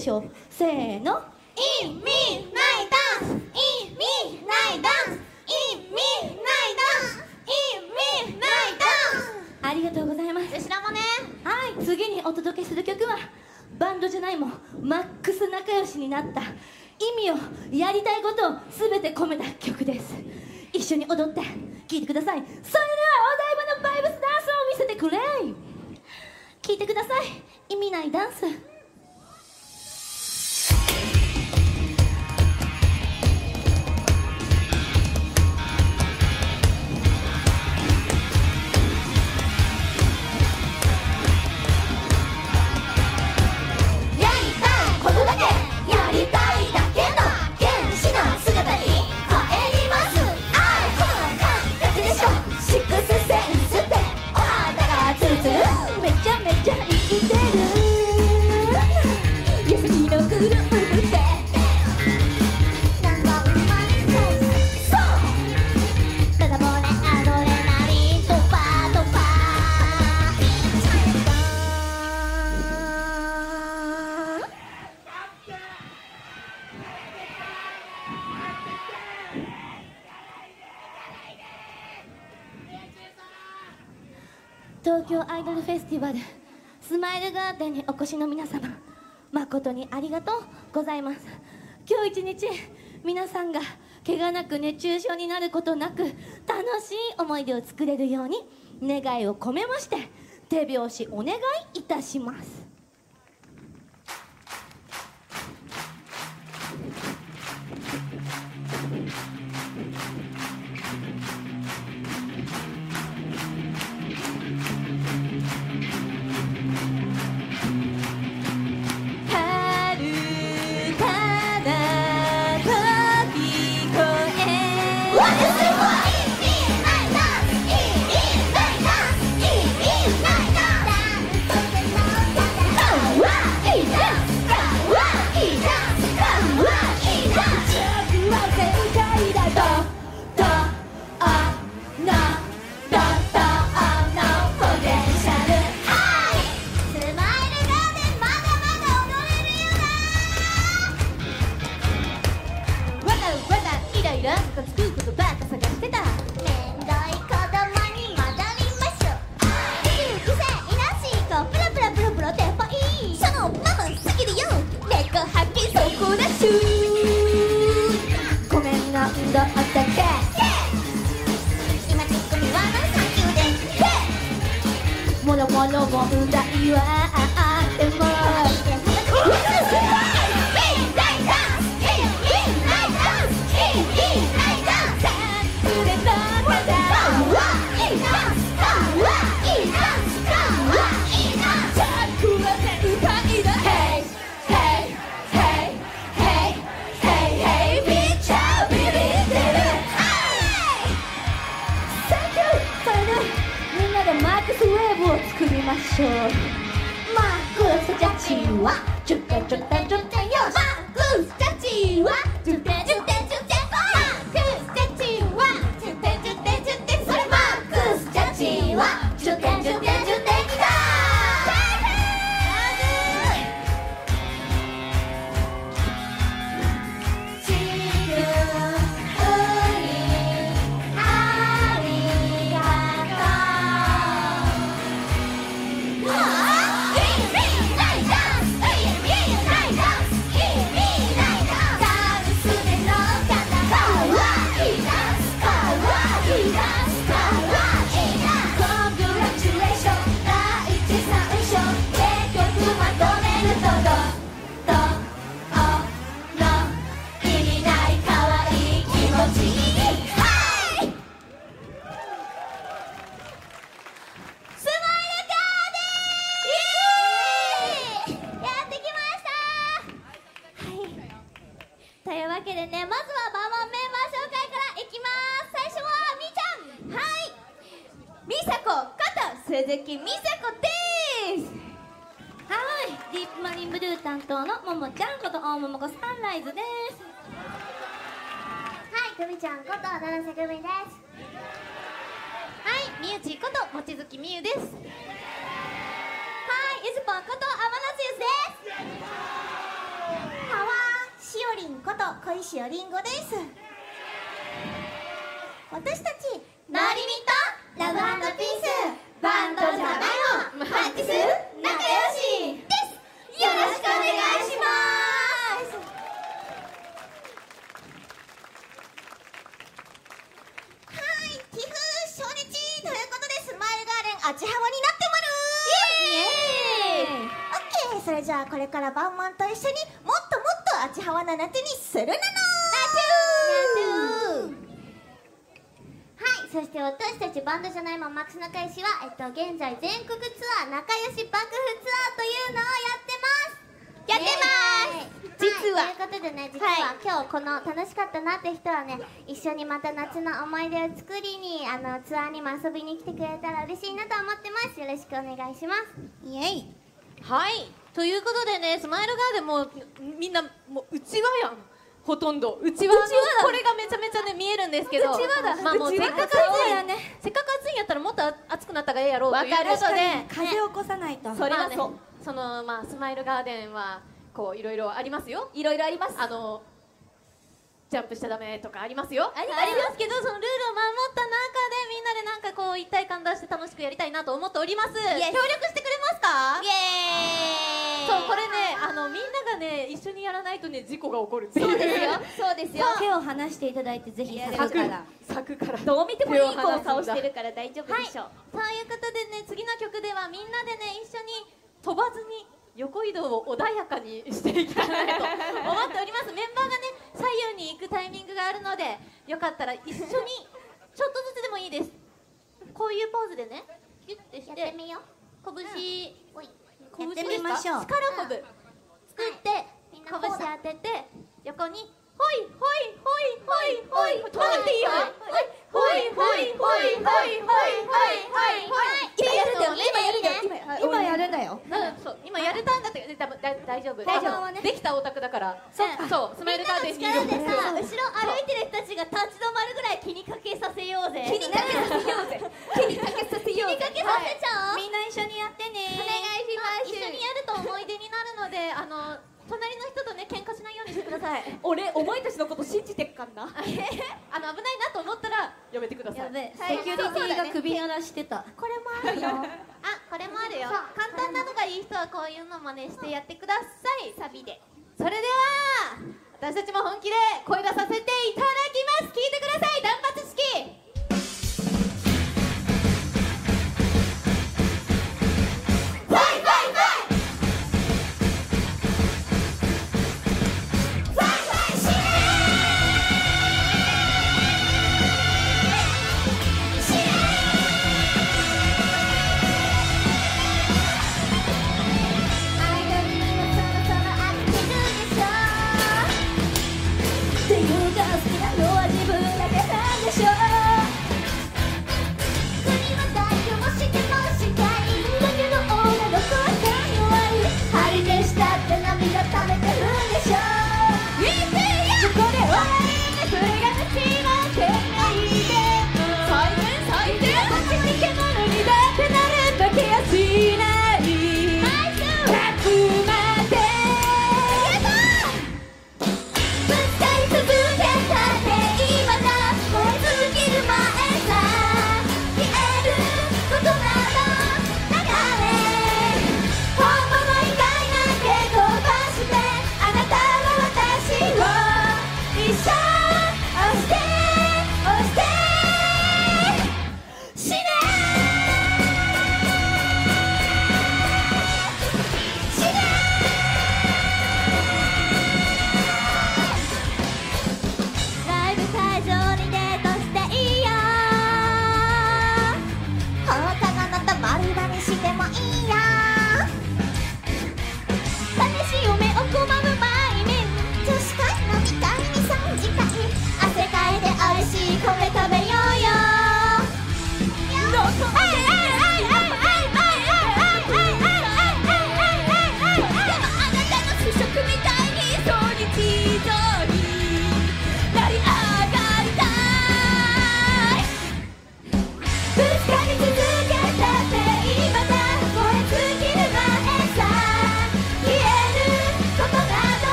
ス東京アイドルフェスティバルスマイルガーデンにお越しの皆様誠にありがとうございます。今日一日皆さんが怪我なく熱中症になることなく楽しい思い出を作れるように願いを込めまして手拍子お願いいたします。ゃんこと七瀬くみです。はいみゆちこと望月みゆです。はいゆずぽんこと天夏ゆずです。はわしおりんこと小石おりんごです。私たちのりみとラブピース。バンドじゃないのマックス仲良しです。よろしくお願いしますはい、寄付初日ということでスマイルガーデンあちはわになってまる。イエーイ。オッケー。それじゃあこれからバンマンと一緒にもっともっとあちはわな夏にするなの。はい、そして私たちバンドじゃないまマックス仲良しは、えっと、現在全国ツアー仲良し爆風ツアーというのをやってます。やってます。実はい、ということでね実は、今日この楽しかったなって人はね一緒にまた夏の思い出を作りにあのツアーにも遊びに来てくれたら嬉しいなと思ってます。よろしくお願いします。イエイ。はい。ということでねスマイルガーデンもみんなもううちわやん。ほとんど。うちわのこれがめちゃめちゃね見えるんですけど。うちわだ。まあもうせっかく暑いやね。せっかく暑いんやったらもっと暑くなったがええやろうというわかる。ことで風を起こさないと。それはねそのまあスマイルガーデンはこういろいろありますよ。いろいろあります。あのジャンプしちゃダメとかありますよ。ありありますけどそのルールを守った中でみんなでなんかこう一体感出して楽しくやりたいなと思っております。協力してくれますか？イエーイそうこれねあのみんながね一緒にやらないとね事故が起こるっていう。そうですよ。そうですよ。手を離していただいてぜひやる柵から。柵から。どう見てもいい子を手を離すんだ。顔してるから大丈夫でしょう、そういうことでね次の曲ではみんなでね一緒に飛ばずに横移動を穏やかにしていきたいなと思っております。メンバーがね左右に行くタイミングがあるのでよかったら一緒にちょっとずつでもいいです。こういうポーズでね。ギュッてしてやってみよう。拳、おい。拳やってみましょう。ですか力こぶ作ってみんなこうだ拳当てて横に今やるんだよ。そう今やれたんだって多分大丈夫。大丈夫できたオタクだから。そうそうスマイルカーンです。後ろ歩いてる人たちが立ち止まるぐらい気にかけさせようぜ。気にかけさせようぜ。気にかけさせよう。気にかけさせちゃう。みんな一緒にやってね。お願いします。一緒にやると思い出になるのであの。隣の人とね喧嘩しないようにしてください。俺お前たちのこと信じてっかんな。あの危ないなと思ったらやめてください。やべえセキュリティが首鳴らしてた。これもあるよあこれもあるよ。簡単なのがいい人はこういうの真似してやってください。サビで。それでは私たちも本気で声出させていただきます。聞いてください。断髪式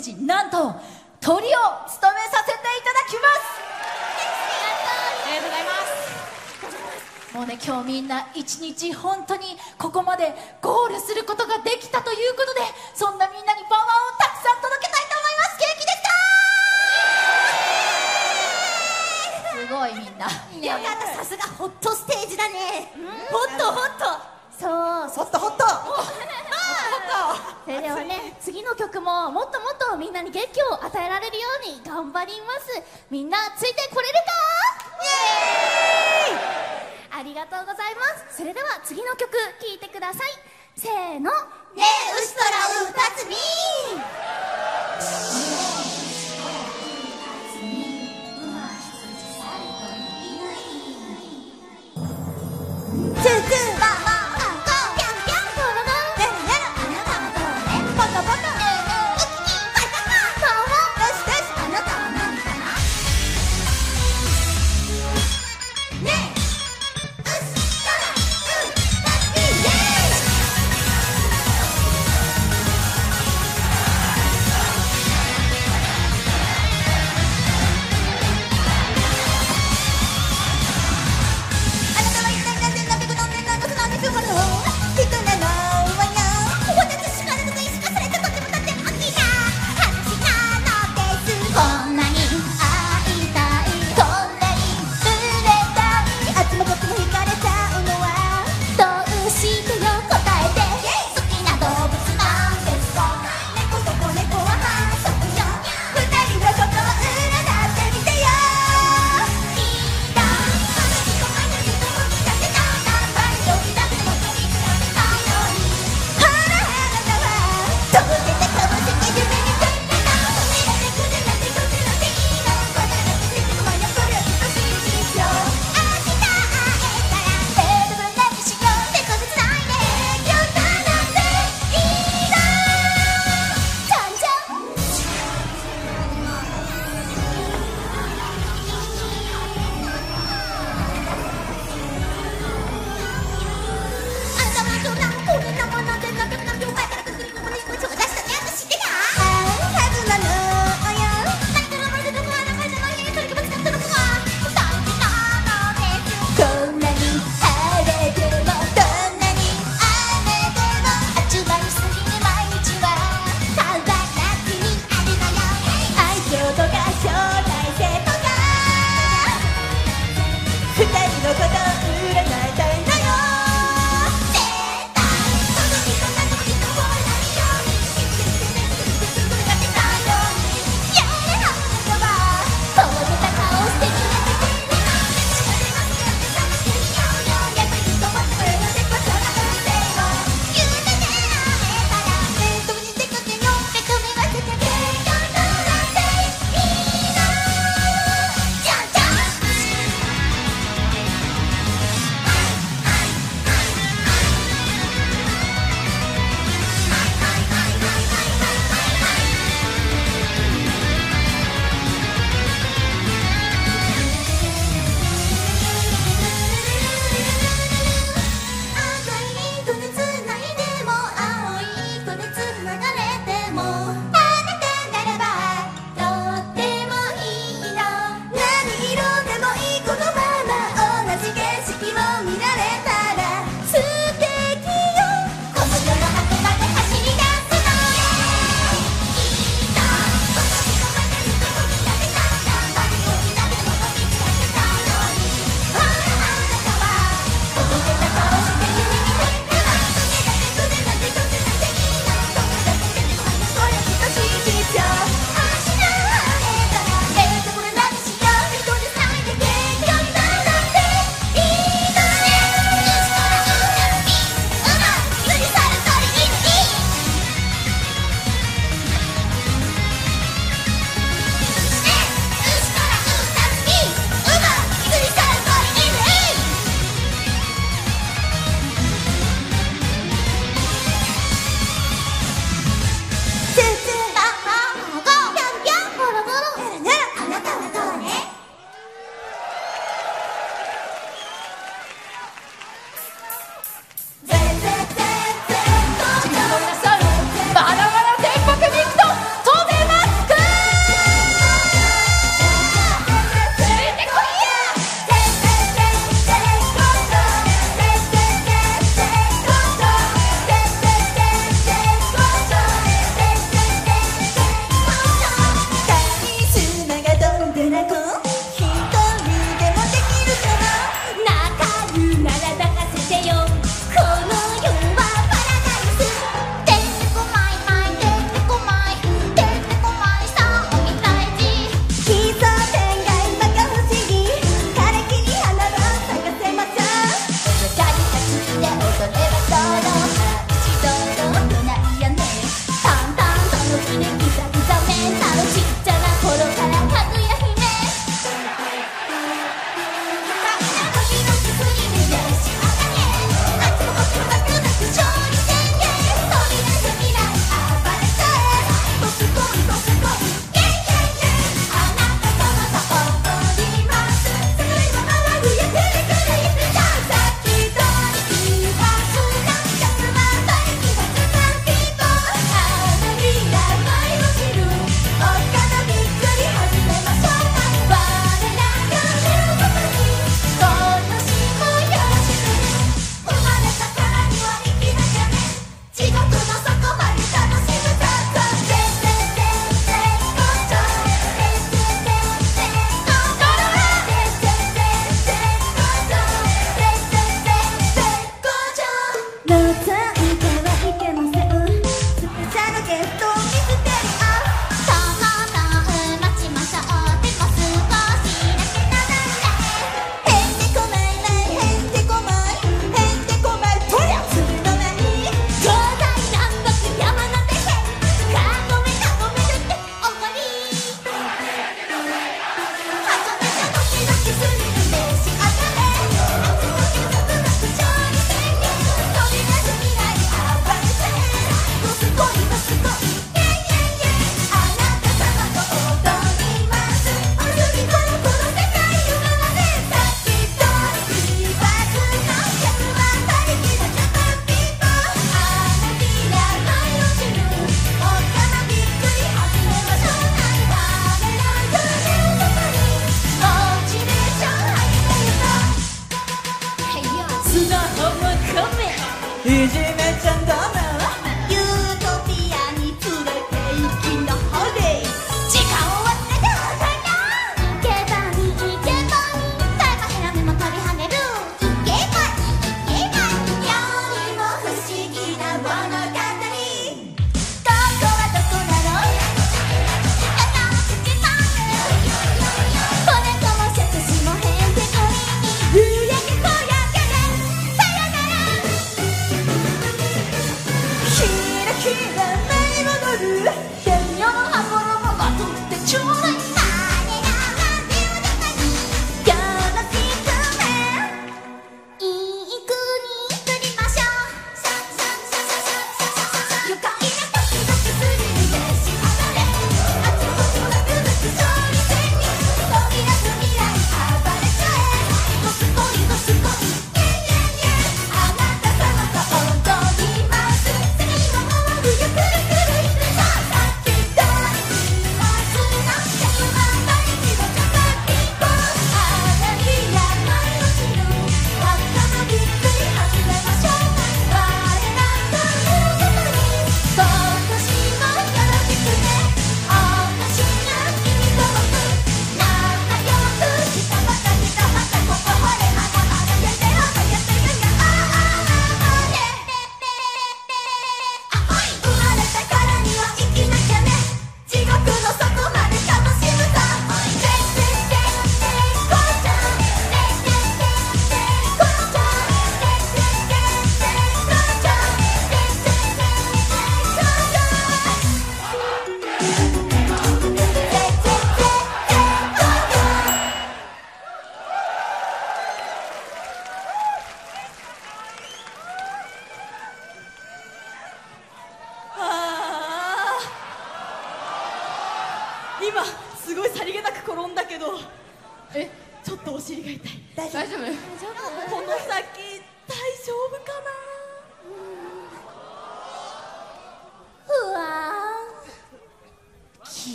ージなんとトリを務めさせていただきます。ありがとうございます。もうね今日みんな一日本当にここまでに頑張ります。みんなついてこれるか？ありがとうございます。それでは次の曲聴いてください。せーの「ねウストラウタツミツーツー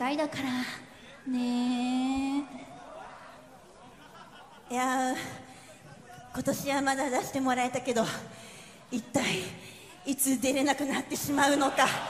だから。ねいや今年はまだ出してもらえたけど一体いつ出れなくなってしまうのか。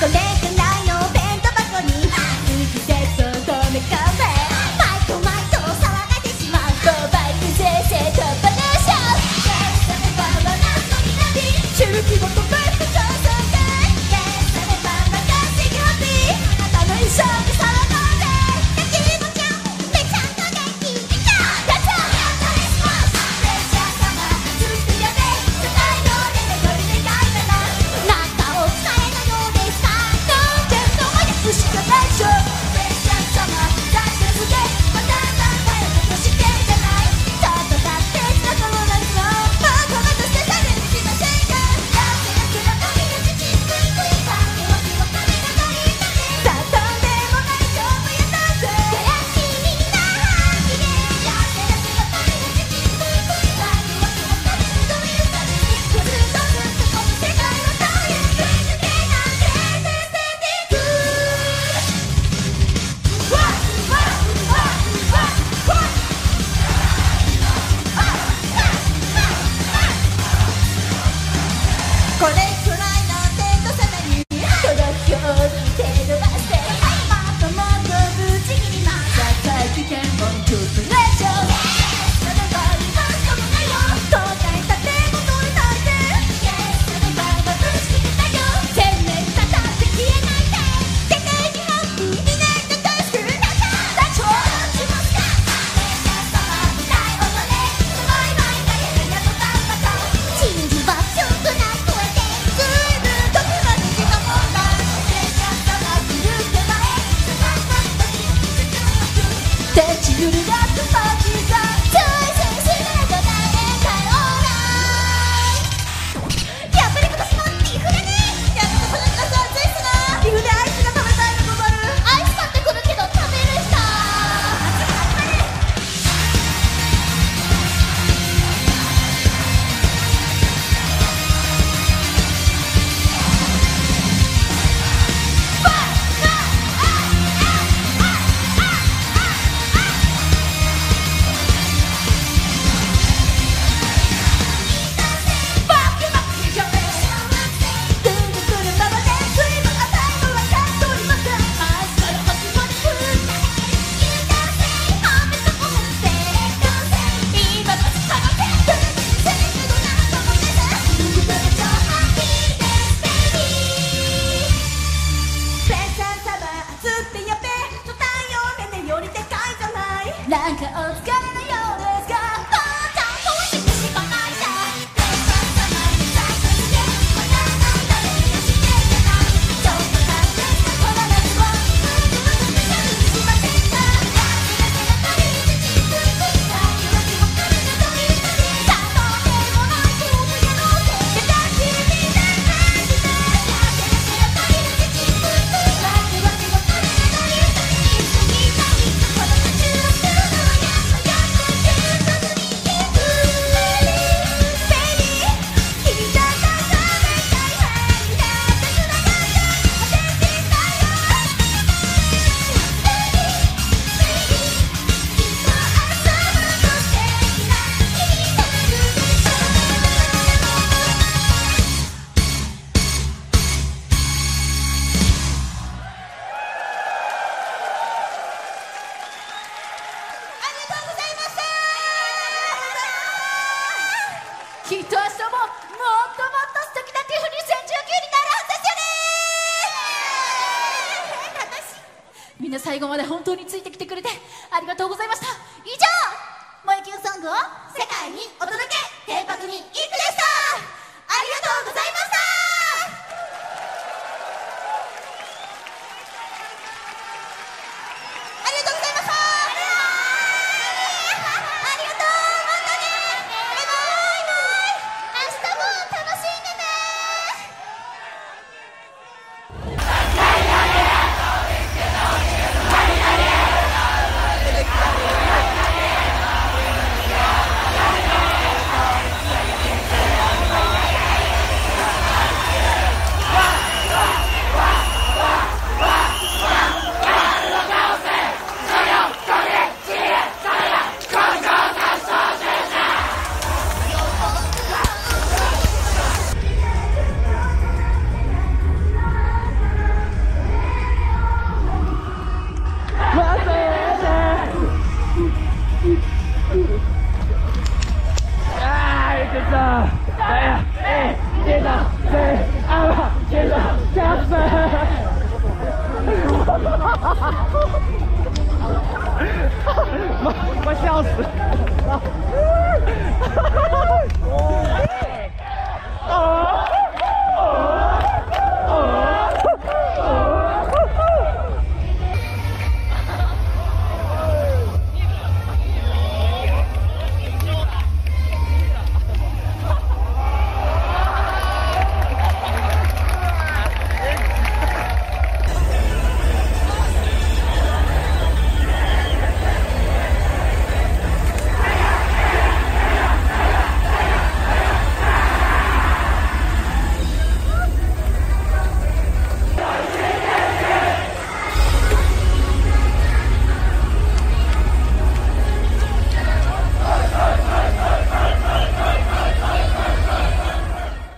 これ